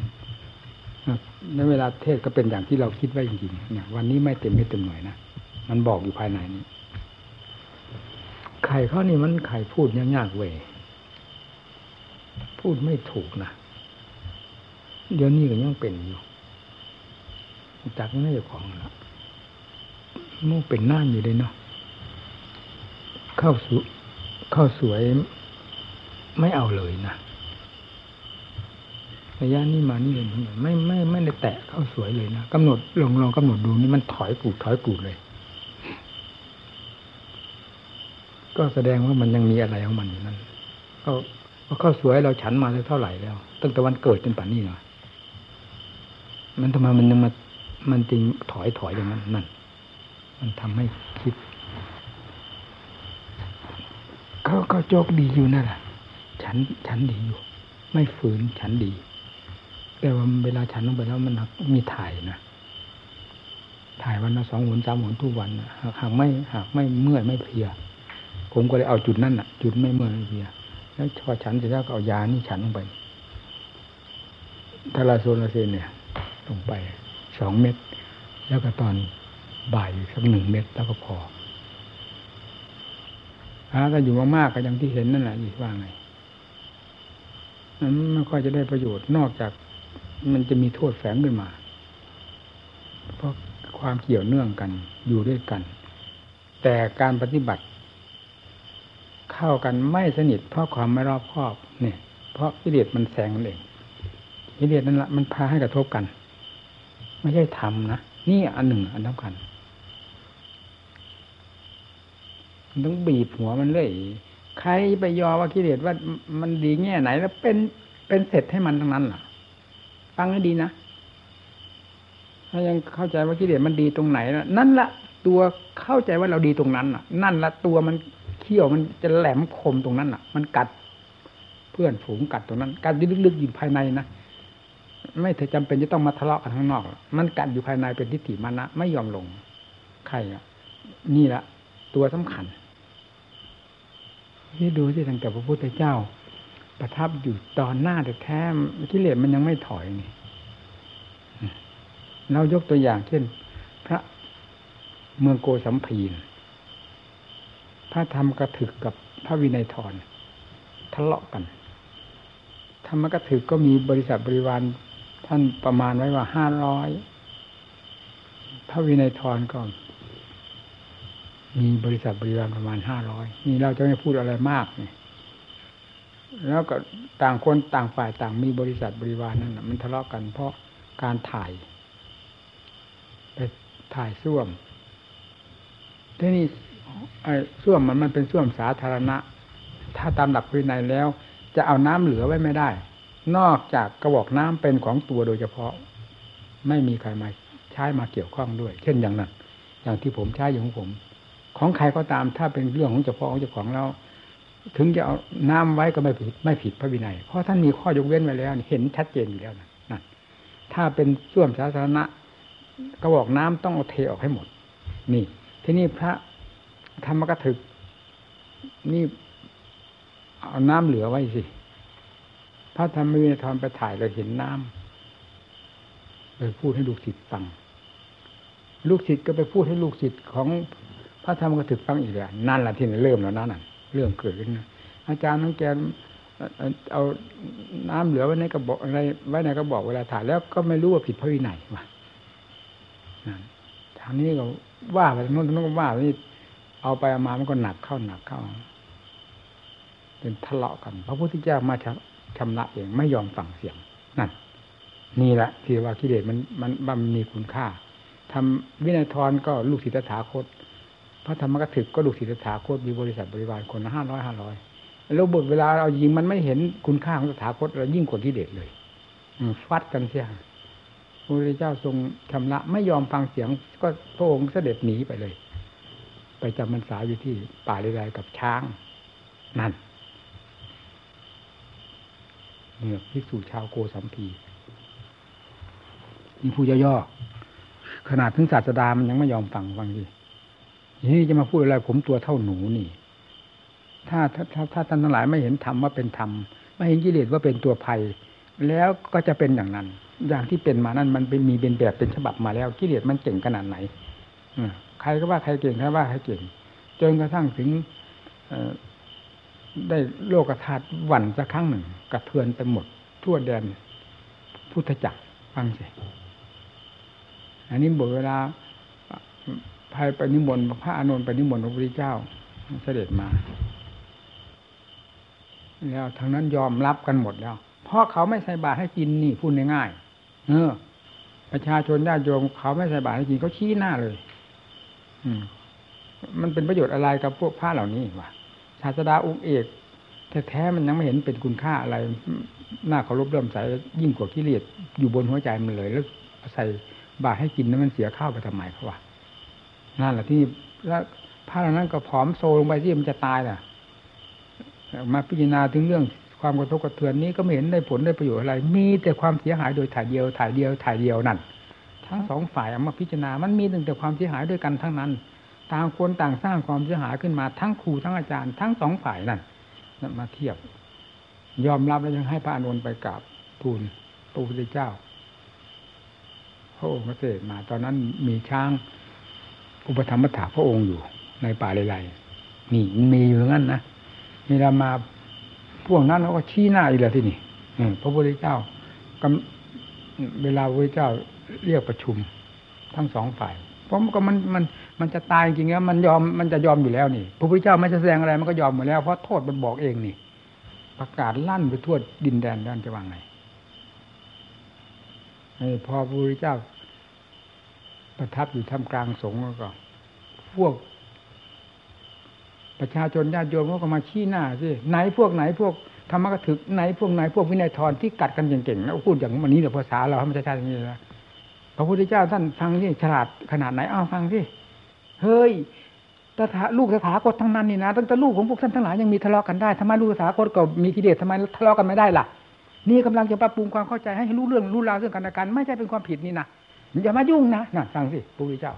ำในเวลาเทศก็เป็นอย่างที่เราคิดไว้จริงๆเนี่ยวันนี้ไม่เต็มไม่เต็มหน่วยนะมันบอกอยู่ภายในนี้ไข่เขานี่มันไข่พูดยากๆเว้ย พูดไม่ถูกนะ เดี๋ยวนี้ก็ยังเป็นอยู่จากนั้นเจ้าของละมู่เป็นหน่าอยู่เลยเนาะเข้าสุเข้าสวย ไม่เอาเลยนะระยะนี้มานี่เลยไม่ไม่ไม่ได้แตะเข้าสวยเลยนะกำหนดลองลองกำหนดดูนี่มันถอยกูดถอยกูดเลย ก็แสดงว่ามันยังมีอะไรของมันอยู่นั่นก็ ราข้าวสวยเราฉันมาเท่าไหร่แล้ว ตั้งแต่วันเกิดจนป่านนี้เนาะมันทำไมมันยังมามันจริงถอยถอยอย่างนั้นนั่น มันทำให้คิดเขาก็โจกดีอยู่นั่นแหละฉันฉันดีอยู่ ไม่ฝืนฉันดี แต่ว่าเวลาฉันลงไปแล้วมันมีถ่ายนะถ่ายวันละสองหนสามหนทุกวันนะหากไม่หากไม่เมื่อยไม่เพลีย ผมก็เลยเอาจุดนั้นอะ จุดไม่เมื่อยไม่เพลีย แล้วพอฉันเสร็จแล้วก็เอายานี่ฉันลงไปทาราโซลาเซนเนี่ย ลงไปสองเม็ดแล้วก็ตอนบ่ายสักหนึ่งเม็ดแล้วก็พอถ้าอยู่มากๆก็อย่างที่เห็นนั่นแหละอีกว่าไงนั้นไม่ค่อยจะได้ประโยชน์นอกจากมันจะมีโทษแฝงขึ้นมา เพราะความเกี่ยวเนื่องกันอยู่ด้วยกัน แต่การปฏิบัติ เข้ากันไม่สนิท เพราะความไม่รอบคอบเนี่ย เพราะกิเลสมันแสงนั่นเองกิเลสนั่นแหละมันพาให้กระทบกัน ไม่ใช่ธรรมนะนี่อันหนึ่งอันสำคัญมันต้องบีบหัวมันเลย ใครไปยอว่ากิเลสว่ามันดีแง่ไหน แล้วเป็นเป็นเสร็จให้มันทั้งนั้นล่ะฟังให้ดีนะถ้ายังเข้าใจว่ากิเลสมันดีตรงไหนนั่นละตัวเข้าใจว่าเราดีตรงนั้นน่ะนั่นละตัวมัน เขี้ยวมันจะแหลมคมตรงนั้นน่ะ มันกัดเพื่อนฝูงกัดตรงนั้น กัดลึกๆอยู่ภายในนะไม่ถจำเป็นจะต้องมาทะเลาะกันข้างนอก มันกัดอยู่ภายในเป็นทิฏฐิมานะไม่ยอมลงใครอะ นี่ละตัวสำคัญนี่ดูสิตั้งแต่พระพุทธเจ้า ประทับอยู่ตอนหน้าแต่แท้กิเลสมันยังไม่ถอยนี่เรายกตัวอย่างเช่น พระเมืองโกสัมพีน พระธรรมกระถึกกับพระวินัยทรทะเลาะกันธรรมกระถึกก็มีบริษัทบริวารท่านประมาณไว้ว่าห้าร้อยพระวินัยทรก็มีบริษัทบริวารประมาณห้าร้อยนี่เราจะไม่พูดอะไรมากเนี่ยแล้วก็ต่างคนต่างฝ่ายต่างมีบริษัทบริวารนั่นมันทะเลาะกันเพราะการถ่ายไปถ่ายส้วมทีนี้ ส้วมมันมันเป็นส้วมสาธารณะ ถ้าตามหลักวินัยแล้ว จะเอาน้ำเหลือไว้ไม่ได้ นอกจากกระบอกน้ำเป็นของตัวโดยเฉพาะ ไม่มีใครมาใช้มาเกี่ยวข้องด้วย เช่นอย่างนั้น อย่างที่ผมใช้อยู่ของผม ของใครก็ตามถ้าเป็นเรื่องของเจ้าะของเจ้าของเราถึงจะเอาน้ำไว้ก็ไม่ผิดไม่ผิดพระวินัย เพราะท่านมีข้อยกเว้นไว้แล้วเห็นชัดเจนอยู่แล้วนะนั่นถ้าเป็นส้วมสาธารณะกระบอกน้ำต้องเอาเทออกให้หมด นี่ ที่นี่พระ ธรรมกถึก นี่เอาน้ำเหลือไว้สิพระธรรมวินัยทรไปถ่ายเราเห็นน้ำเลยพูดให้ลูกศิษย์ฟัง ลูกศิษย์ก็ไปพูดให้ลูกศิษย์ของพระธรรมกถึกฟังอีกแล้วนั่นแหละที่เริ่มแล้วนั่นเรื่องเกิดขึ้นอาจารย์น้องแกเอาน้ำเหลือไว้ในกระบอกอะไรไว้ในกระบอกเวลาถ่ายแล้วก็ไม่รู้ว่าผิดพระวินัยว่ะทางนี้ก็ว่าไปทางโน้นทางโน้นก็ว่านี่ เอาไปเอามามันก็หนักเข้าหนักเข้าเป็นทะเลาะกัน พระพุทธเจ้ามาชำระเองไม่ยอมฟังเสียงนั่นนี่แหละที่ว่ากิเลสมันมันมันมีคุณค่าทำวินัยทรก็ลูกศิษย์ถาคต พระธรรมกถึกก็ดูกศิทธาคตมีบริษัทบริวารคนละห้าร้อยห้าร้อยแล้วบทเวลาเรายิงมันไม่เห็นคุณค่าของสถาคตเรายิ่งกว่าที่เด็ดเลยฟัดกันเสียพระพุทธเจ้าทรงชำระไม่ยอมฟังเสียง ก็พระองค์เสด็จหนีไปเลย ไปจำพรรษาอยู่ที่ป่าเลไรกับช้าง นั่นเนี่ยพิสูจชาวโกสัมพีนี่ผู้ย่อๆขนาดถึงศาสดามันยังไม่ยอมฟังฟังดินี่จะมาพูดอะไร ผมตัวเท่าหนูนี่ ถ้าถ้าถ้าถ้าท่านทั้งหลายไม่เห็นธรรมว่าเป็นธรรมไม่เห็นกิเลสว่าเป็นตัวภัย แล้วก็จะเป็นอย่างนั้น อย่างที่เป็นมานั้นมันเป็นมีเป็นแบบเป็นฉบับมาแล้วกิเลสมันเก่งขนาดไหน อื ใครก็ว่าใครเก่งใครว่าใครเก่ง จนกระทั่งถึงได้โลกธาตุหวั่นสักครั้งหนึ่งกระเทือนไปหมด ทั่วแดนพุทธจักรฟังสิอันนี้บทเวลาภายไปนิมนต์พระอานนท์ไปนิมนต์พระพุทธเจ้า เสด็จมาแล้วทางนั้นยอมรับกันหมดแล้ว เพราะเขาไม่ใส่บาตรให้กินนี่พูดง่ายๆเออ ประชาชนญาติโยมเขาไม่ใส่บาตรให้กินเขาชี้หน้าเลย มมันเป็นประโยชน์อะไรกับพวกพระเหล่านี้วะศาสดาองค์เอกแท้ๆมันยังไม่เห็นเป็นคุณค่าอะไรหน้าเคารพเริ่มใสยิ่งกว่ากิเลสอยู่บนหัวใจมันเลย แล้วใส่บาตรให้กินนั้นมันเสียข้าวไปทำไมเขาวะนั่นแหละที่แล้วพระเหล่านั้นก็ผอมโซลงไปที่มันจะตายน่ะ มาพิจารณาถึงเรื่องความกระทบกระเทือนนี้ก็ไม่เห็นได้ผลได้ประโยชน์อะไร มีแต่ความเสียหายโดยถ่ายเดียวถ่ายเดียวถ่ายเดียวนั่น ทั้งสองฝ่ายเอามาพิจารณา มันมีถึงแต่ความเสียหายด้วยกันทั้งนั้น ต่างคนต่างสร้างความเสียหายขึ้นมาทั้งครูทั้งอาจารย์ทั้งสองฝ่ายนั่นมาเทียบ ยอมรับแล้วยังให้พระอนุนไปกราบทูลพระพุทธเจ้าพระองค์เสด็จมา ตอนนั้นมีช้างอุปธรรมถาพระองค์อยู่ในป่าเลไลนี่มีอยู่งั้นนะมีเรามาพวกนั้นเขาก็ชี้หน้าอีกแล้วที่นี่พระพุทธเจ้ากำเวลาพระพุทธเจ้า เรียกประชุมทั้งสองฝ่ายเพราะก็มันมันมันจะตายจริงๆแล้วมันยอมมันจะยอมอยู่แล้วนี่พระพุทธเจ้าไม่จะแสดงอะไรมันก็ยอมหมดแล้วเพราะโทษมันบอกเองนี่ ประกาศลั่นไปทั่วดินแดนด้านจะว่าไงพอพระพุทธเจ้า ประทับอยู่ท่ามกลางสงฆ์แล้วก็ พวก ประชาชนญาติโยมก็มาชี้หน้าสิไหนพวกไหนพวกธรรมกถึกไหนพวกไหนพวกวินัยทรที่กัดกันเก่งๆแล้วพูดอย่างวันนี้แต่ภาษาเราให้มันชัดๆอย่างนี้นะ พระพุทธเจ้าท่านฟังที่ฉลาดขนาดไหนอ้าวฟังสิเฮ้ยตถาลูกตถาคตทั้งนั้นนี่นะตั้งแต่ลูกของพวกท่านทั้งหลายยังมีทะเลาะกันได้ทำไมลูกตถาคตก็มีกิเลสทำไมทะเลาะกันไม่ได้ล่ะ นี่กำลังจะปรับปรุงความเข้าใจให้รู้เรื่องรู้ราวเรื่องกันและกัน ไม่ใช่เป็นความผิดนี่นะอย่ามายุ่งนะนั่นฟังสิพระพุทธเจ้า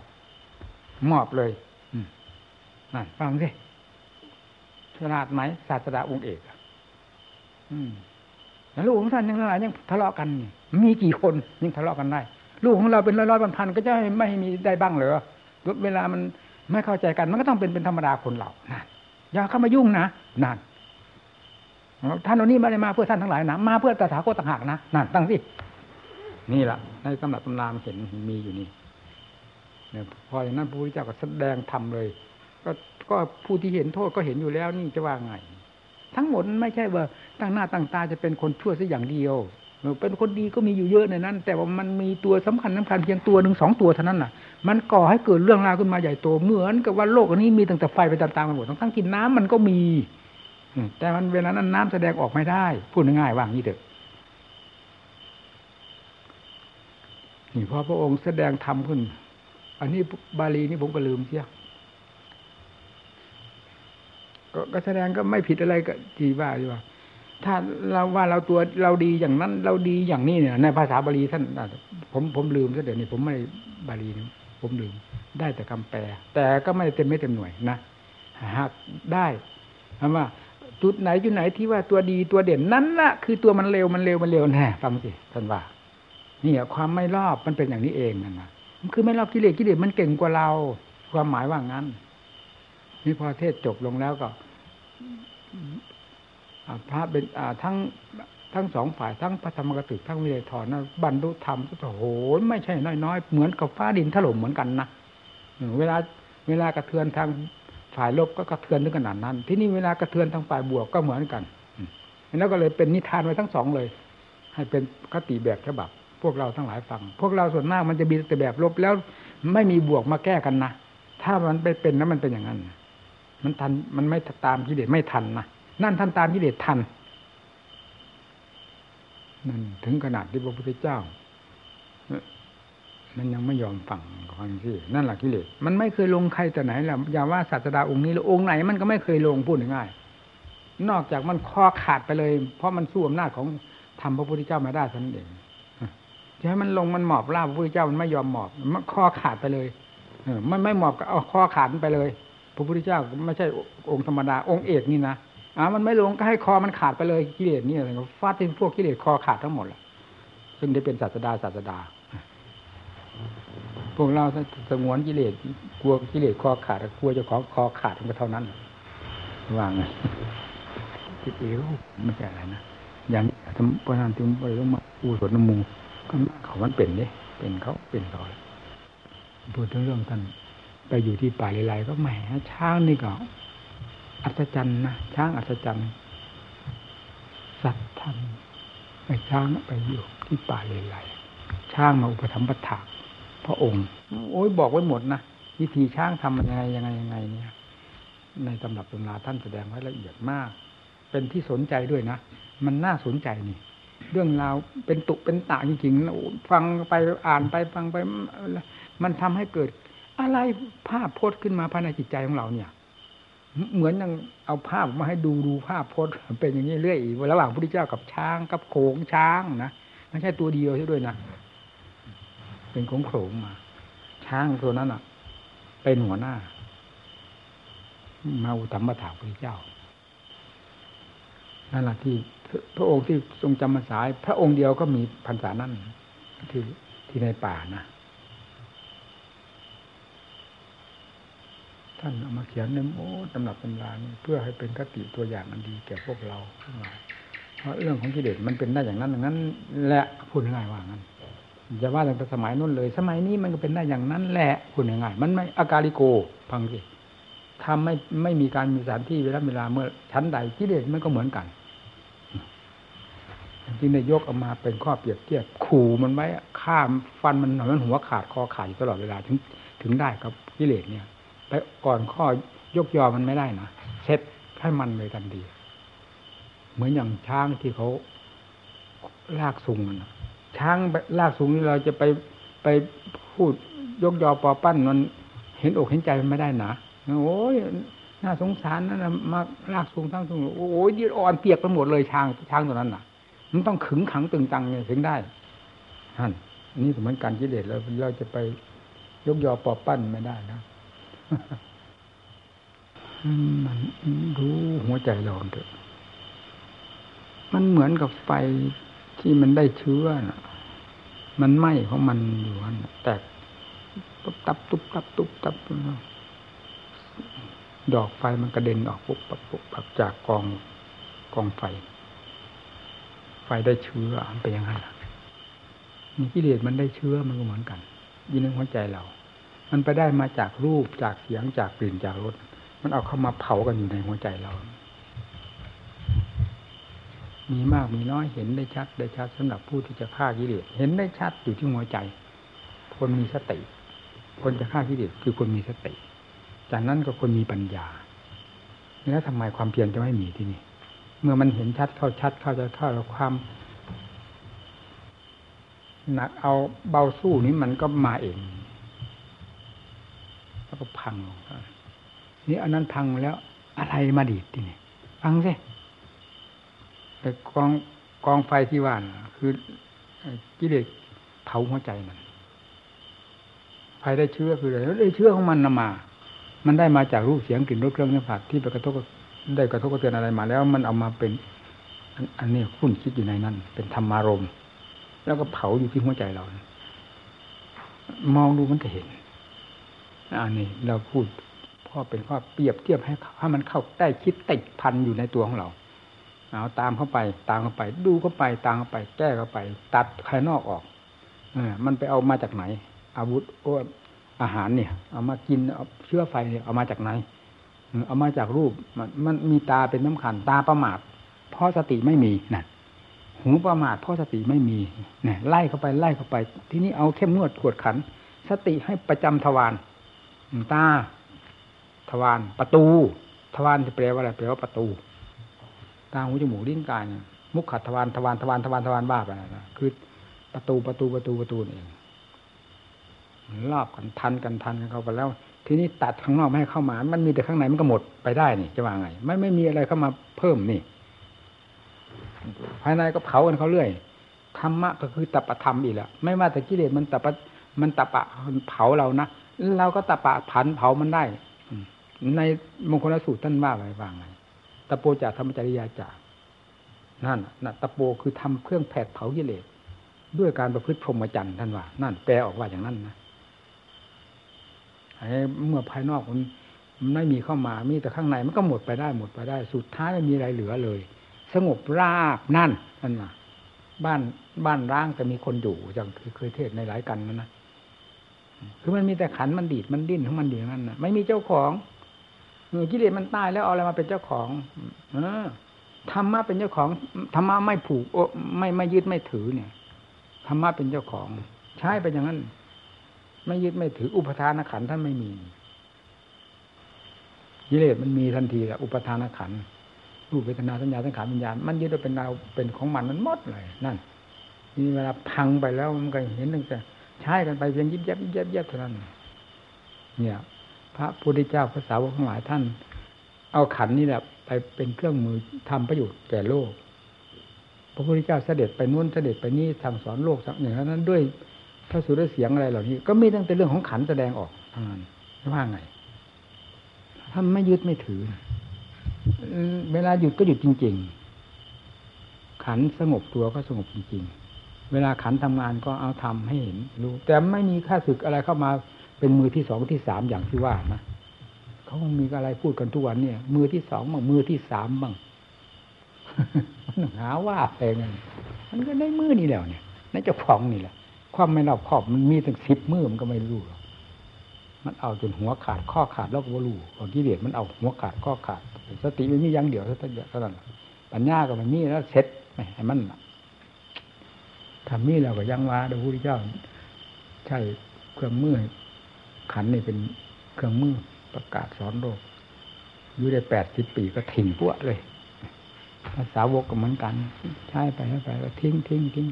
มอบเลยอืมนั่นฟังสิฉลาดไหมศาสดาองค์เอกอืมแล้วลูกของท่านยังหลายยังทะเลาะกัน มีกี่คนยังทะเลาะกันได้ ลูกของเราเป็นร้อยร้อยพันก็จะไม่มีได้บ้างเหรอเวลามันไม่เข้าใจกันมันก็ต้องเป็นเป็นธรรมดาคนเรานั่นอย่าเข้ามายุ่งนะนั่นท่านเหล่านี้ไม่ได้มาเพื่อท่านทั้งหลายนะมาเพื่อตถาคตต่างหากนะนั่นตั้งสินี่แหละในตำรับตำรามเห็นมีอยู่นี่เนี่ยพออย่างนั้นพระพุทธเจ้าก็แสดงธรรมเลย ก็ก็ผู้ที่เห็นโทษก็เห็นอยู่แล้วนี่จะว่าไง ทั้งหมดไม่ใช่ว่าตั้งหน้าตั้งตาจะเป็นคนชั่วสัอย่างเดียว เป็นคนดีก็มีอยู่เยอะในนั้น แต่ว่ามันมีตัวสำคัญสำคัญเพียงตัวหนึ่งสองตัวเท่านั้นน่ะ มันก่อให้เกิดเรื่องราวขึ้นมาใหญ่โตเหมือนกับว่าโลกอันนี้มีตั้งแต่ไฟไปตามๆกันหมดทั้งทั้งกินน้ำมันก็มีแต่มันเวลานั้นน้ำแสดงออกไม่ได้ พูดง่ายๆว่างี้เถอะนี่พอพระองค์แสดงธรรมขึ้น อันนี้บาลีนี่ผมก็ลืมเสียก็แสดงก็ไม่ผิดอะไรก็จีว่าดีว่า ถ้าเราว่าเราตัวเราดีอย่างนั้น เราดีอย่างนี้เนี่ย ในภาษาบาลีท่านผมผมลืมซะเดี๋ยวนี้ผมไม่บาลีนผมลืมได้แต่คำแปล แต่ก็ไม่เต็มไม่เต็มหน่วยนะหากได้คำว่าจุดไหนจุดไหนที่ว่าตัวดีตัวเด่นนั้นละคือตัวมันเร็วมันเร็วมันเร็วแน่ฟังสิท่านว่านี่ความไม่รอบมันเป็นอย่างนี้เองนั่นนะมันคือไม่รอบกิเลสกิเลสมันเก่งกว่าเรา ความหมายว่างั้นนี่พอเทศจบลงแล้วก็ พระเป็นทั้งทั้งสองฝ่ายทั้งพระธรรมกตึกทั้งวิเลทอนนะบรรลุธรรมโอ้โหไม่ใช่น้อยๆ เหมือนกับฟ้าดินถล่มเหมือนกันนะเวลาเวลากระเทือนทางฝ่ายลบก็กระเทือนถึงขนาดนั้น ที่นี่เวลากระเทือนทางฝ่ายบวกก็เหมือนกันแล้วก็เลยเป็นนิทานไว้ทั้งสองเลย ให้เป็นคติแบบฉบับ พวกเราทั้งหลายฟัง พวกเราส่วนมากมันจะมีแต่แบบลบแล้วไม่มีบวกมาแก้กันนะถ้ามันไปเป็นแล้วมันเป็นอย่างนั้น มันทันมันไม่ตามกิเลสไม่ทันนะ นั่นท่านตามกิเลสทันนั่นถึงขนาดที่พระพุทธเจ้า มันยังไม่ยอมฟังฟังที่นั่นแหละกิเลสมันไม่เคยลงใครแต่ไหนแหละอย่าว่าศาสดาองค์นี้หรือองค์ไหนมันก็ไม่เคยลงพูดง่ายนอกจากมันคอขาดไปเลย เพราะมันสู้อำนาจของธรรมพระพุทธเจ้ามาได้ท่านเองจะให้มันลงมันหมอบล่าพระพุทธเจ้ามันไม่ยอมหมอบมันคอขาดไปเลยเออมันไม่หมอบก็เอาคอขาดไปเลย พระพุทธเจ้าไม่ใช่องค์ธรรมดาองค์เอกนี่นะ อ่ามันไม่ลงก็ให้คอมันขาดไปเลยกิเลสนี่อะไรก็ฟาดเป็นพวกกิเลสคอขาดทั้งหมดแหละซึ่งได้เป็นศาสดาศาสดาพวกเราสงวนกิเลสกลัวกิเลสคอขาดกลัวจะขอคอขาดก็เท่านั้นวางไงคิดเอวไม่ใช่อะไรนะอย่างทำประธานที่ไปต้องมาอูสวนน้ำมูก็เขามันเป็นเนี่ยเป็นเขาเป็นเขาพูดถึงเรื่องท่านไปอยู่ที่ป่าเลไลก็แหมช้างนี่ก็ อัศจรรย์นะช้างอัศจรรย์สัตว์ทำไปช้างไปอยู่ที่ป่าเลไลช้างมาอุปถัมภ์ประถากพระองค์ โอ้ยบอกไว้หมดนะวิธีช้างทำมันยังไงยังไงยังไงเนี่ย ในตำรับตำราท่านแสดงไว้ละเอียดมาก เป็นที่สนใจด้วยนะมันน่าสนใจนี่ เรื่องราวเป็นตุเป็นตะจริงๆฟังไปอ่านไปฟังไป มันทำให้เกิด อะไรภาพโพจน์ขึ้นมาภายในจิตใจของเราเนี่ย เหมือนยังเอาภาพมาให้ดูดูภาพพจน์เป็นอย่างนี้เรื่อยระหว่างพระพุทธเจ้ากับช้างกับโขงช้างนะไม่ใช่ตัวเดียวใช่ด้วยนะเป็นของโขงมา ช้างตัวนั้นอะ เป็นหัวหน้า มาอุตมะถาพระเจ้านั่นแหละที่พระองค์ที่ทรงจำพรรษาพระองค์เดียวก็มีพรรษานั่นที่ที่ในป่านะ ท่านเอามาเขียนในโอ้ตำหนับตำรานี่เพื่อให้เป็นคติตัวอย่างอันดีแก่พวกเราทั้งหลายเพราะเรื่องของกิเลสมันเป็นได้อย่างนั้นอย่างนั้น และพูดง่ายว่างั้นจะว่าตั้งแต่สมัยนู้นเลย สมัยนี้มันก็เป็นได้อย่างนั้นแหละคุณยังไงมันไม่อาการิโกฟังสิทำไม่ไม่มีการมีสถานที่เวลาเวลาเมื่อชั้นใดกิเลสมันก็เหมือนกันจึงได้ยกเอามาเป็นข้อเปรียบเทียบขู่มันไว้ข้ามฟันมันหน่อยมันหัวขาดคอขาดอยู่ตลอดเวลาถึงถึงได้ครับกิเลสเนี่ย ก่อนข้อยกยอมันไม่ได้นะเซ็ตให้มันเลยทันทีเหมือนอย่างช้างที่เขาลากซุงนะช้างลากสูงนี่เราจะไปไปพูดยกยอปอปั้นมันเห็นอกเห็นใจมันไม่ได้นะโอ้ยน่าสงสารนั่นนะมาลากสูงทั้งสูงโอ้ยยืดอ่อนเปียกไปหมดเลยช้างช้างตัวนั้นน่ะ มันต้องขึงขังตึงตังเนี่ยถึงได้ท่นนี่เหมือนการกิเลสเราเราจะไปยกยอปอปั้นไม่ได้นะ มันรู้หัวใจเราเถอะ มันเหมือนกับไฟที่มันได้เชื้อนะมันไหม้ของมันอยู่นั่นแตกตุบตับตุ๊บตับตุ๊บตับดอกไฟมันกระเด็นออกปุ๊บปับปุ๊บปับจากกองกองไฟ ไฟได้เชื้อมันเป็นยังไงล่ะมีกิเลสมันได้เชื้อมันก็เหมือนกันยินในหัวใจเรา มันไปได้มาจากรูปจากเสียงจากกลิ่นจากรสมันเอาเข้ามาเผากันอยู่ในหัวใจเรา มีมากมีน้อยเห็นได้ชัด ได้ชัดสำหรับผู้ที่จะฆ่ากิเลสเห็นได้ชัดอยู่ที่หัวใจ คนมีสติคนจะฆ่ากิเลสคือคนมีสติ จากนั้นก็คนมีปัญญาแล้วทำไมความเพียรจะไม่มีที่นี่ เมื่อมันเห็นชัดเข้าชัดเข้าจะเข้าแล้วความหนักเอาเบาสู้นี้มันก็มาเอง แล้วก็พังลงนี่อันนั้นพังแล้ว อะไรมาดีดทีนี่ฟังสิแต่กองกองไฟที่ว่านคือกิเลสเผาหัวใจมันไฟได้เชื้อคืออะไรได้เชื้อของมันนำมา มันได้มาจากรูปเสียงกลิ่นรสเครื่องสัมผัสที่ไปกระทบได้กระทบกระเทือนอะไรมา แล้วมันเอามาเป็น อันนี้คุ้นคิดอยู่ในนั้น เป็นธรรมารมแล้วก็เผาอยู่ที่หัวใจเรา มองดูมันก็เห็น อันนี้เราพูดพ่อเป็นข้อเปรียบเทียบให้ให้มันเข้าได้คิดติดพันอยู่ในตัวของเราเอาตามเข้าไป ตามเข้าไป ดูเข้าไป ตามเข้าไป แก้เข้าไป ตัดภายนอกออกเออมันไปเอามาจากไหน อาวุธโอ้อาหารเนี่ย เอามากินเอาเชื้อไฟเนี่ยเอามาจากไหนเอามาจากรูปมันมันมีตาเป็นน้ำขันตาประมาทเพราะสติไม่มีนั่นหูประมาทเพราะสติไม่มีเนี่ยไล่เข้าไปไล่เข้าไป ที่นี้เอาเข้มงวดกวดขัน สติให้ประจำทวาร ตาทวารประตู ทวารจะแปลว่าอะไรแปลว่าประตู ตาหูจมูกลิ้นกายมุขขัดทวารทวารทวารทวารทวารบ้าไปนะคือประตูประตูประตูประตูเองรอบกันทันกันทันกันเข้าไปแล้ว ทีนี้ตัดข้างนอกไม่ให้เข้ามา มันมีแต่ข้างในมันก็หมดไปได้นี่จะว่าไง ไม่ไม่มีอะไรเข้ามาเพิ่มนี่ ภายในก็เผากันเขาเรื่อยธรรมะก็คือตปธรรมอีกแล้วไม่ว่าแต่กิเลสมันตปมันตปะเผาเรานะ เราก็ตะปะผันเผามันได้ในมงคลสูตรท่านว่าไว้ว่าไงตะโปจากธรรมจริยาจากนั่นนะตะโปคือทำเครื่องแผดเผากิเลสด้วยการประพฤติพรหมจรรย์ท่านว่า นั่นแปลออกว่าอย่างนั้นนะไอ้เมื่อภายนอกมันไม่มีเข้ามามีแต่ข้างในมันก็หมดไปได้หมดไปได้ สุดท้ายไม่มีอะไรเหลือเลย สงบราบนั่นนั่นนะบ้านบ้านร้างแต่มีคนอยู่อย่างเคยเทศในหลายกันนั่นนะ คือมันมีแต่ขันมันดีดมันดิ้นของมันอยู่นั่นนะไม่มีเจ้าของกิเลสมันตายแล้วเอาอะไรมาเป็นเจ้าของ เออธรรมะเป็นเจ้าของธรรมะไม่ผูกโอไม่ไม่ยึดไม่ถือเนี่ยธรรมะเป็นเจ้าของ ใช้ไปอย่างนั้น ไม่ยึดไม่ถือ อุปทานขันท่านไม่มีกิเลสมันมีทันทีแหละอุปทานขันรูปเวทนาสัญญาสังขารวิญญาณมันยึดเป็นเราเป็นของมันมันหมดเลยนั่นนี่เวลาพังไปแล้วมันก็เห็นตั้งแต่ ใช้กันไปเพียงยิบยับยิบยับยับเท่านั้น เนี่ย พระพุทธเจ้าพระสาวกทั้งหลายท่าน เอาขันนี่แหละ ไปเป็นเครื่องมือทำประโยชน์แก่โลก พระพุทธเจ้าเสด็จไปนู่นเสด็จไปนี่ทางสอนโลกสักหนึ่งนั้นด้วยพระสุรเสียงอะไรเหล่านี้ ก็มีตั้งแต่เรื่องของขันแสดงออกทางนั้นว่าไงท่านไม่ยึดไม่ถือ เวลาหยุดก็หยุดจริง ๆ ขันสงบตัวก็สงบจริง ๆ เวลาขันทำงานก็เอาทำให้เห็นรู้แต่ไม่มีค่าศึกอะไรเข้ามาเป็นมือที่สองที่สามอย่างที่ว่านะเขาคงมีอะไรพูดกันทุกวันเนี่ย มือที่สองบ้างมือที่สามบ้างมันหาว่าไปงั้นมันก็ในมือนี่แล้วเนี่ยในเจ้าของนี่แหละความไม่รอบคอบมันมีถึงสิบมือมันก็ไม่รู้หรอกมันเอาจนหัวขาดข้อขาดแล้วก็บ่รู้ของกิเลสมันเอาหัวขาดข้อขาด สติมันมีอย่างเดียวเท่านั้นเท่านั้นปัญญาก็มันมีแล้วเซ็ตไม่ให้มัน ทำนี่เราก็ยังว่าพระพุทธเจ้า ใช่เครื่องมือขันนี่เป็นเครื่องมือประกาศสอนโลกอยู่ได้แปดสิบปีก็ทิ้งพวกเลยภาษาวกก็เหมือนกัน ใช้ไปใช้ไปก็ทิ้งทิ้งทิ้ง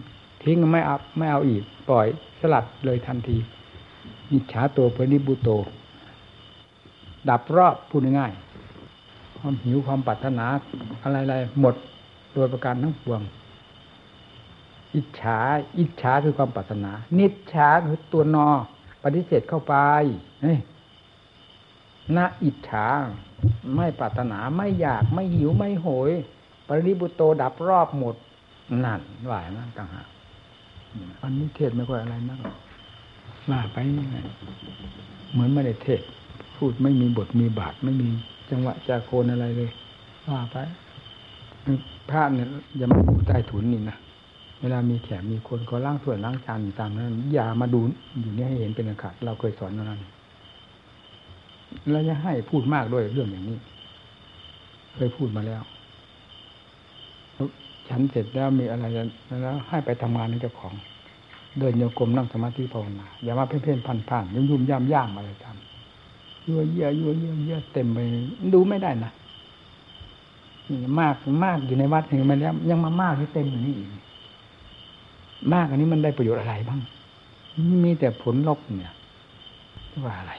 ทิ้งไม่เอาไม่เอาอีก ปล่อยสลัดเลยทันทีนิฉาตัวเพนิบุโต ดับรอบพูดง่ายความหิวความปรารถนาอะไรๆหมดโดยประการทั้งปวง อิจฉา อิจฉาคือความปรารถนา นิจฉาคือตัวนอ ปฏิเสธเข้าไปนี่นะอิจฉา ไม่ปรารถนาไม่อยากไม่หิวไม่โหย ปริบุโตดับรอบหมดนั่นว่านะต่างหากอันนี้เทศไม่ค่อยอะไรนักว่าไปเหมือนไม่ได้เทศ พูดไม่มีบทมีบาทไม่มีจังหวะจาโคนอะไรเลยว่าไปพระเนี่ยอย่ามาอยู่ใต้ถุนนี่นะ เวลามีแขกมีคนก็ล้างถ้วยล้างจานตามนั้น อย่ามาดูอยู่นี่ให้เห็นเป็นอันขาดเราเคยสอนนั้นแล้วจะให้พูดมากด้วยเรื่องอย่างนี้ เคยพูดมาแล้วฉันเสร็จแล้วมีอะไรแล้วให้ไปทำงานในเจ้าของ เดินโยกรมนั่งสมาธิภาวนาอย่ามาเพ่นเพ่นพันผ่านยุ่มยุ่มย่ามย่ามอะไรทำยั่วเยี่ยยั่วเยี่ยเยี่ยเต็มไปดูไม่ได้นะมากมากอยู่ในวัดเห็นมาแล้ว ยังมามากที่เต็มอยู่นี่อีก มากอันนี้มันได้ประโยชน์อะไรบ้าง มีแต่ผลลบเนี่ยว่าอะไร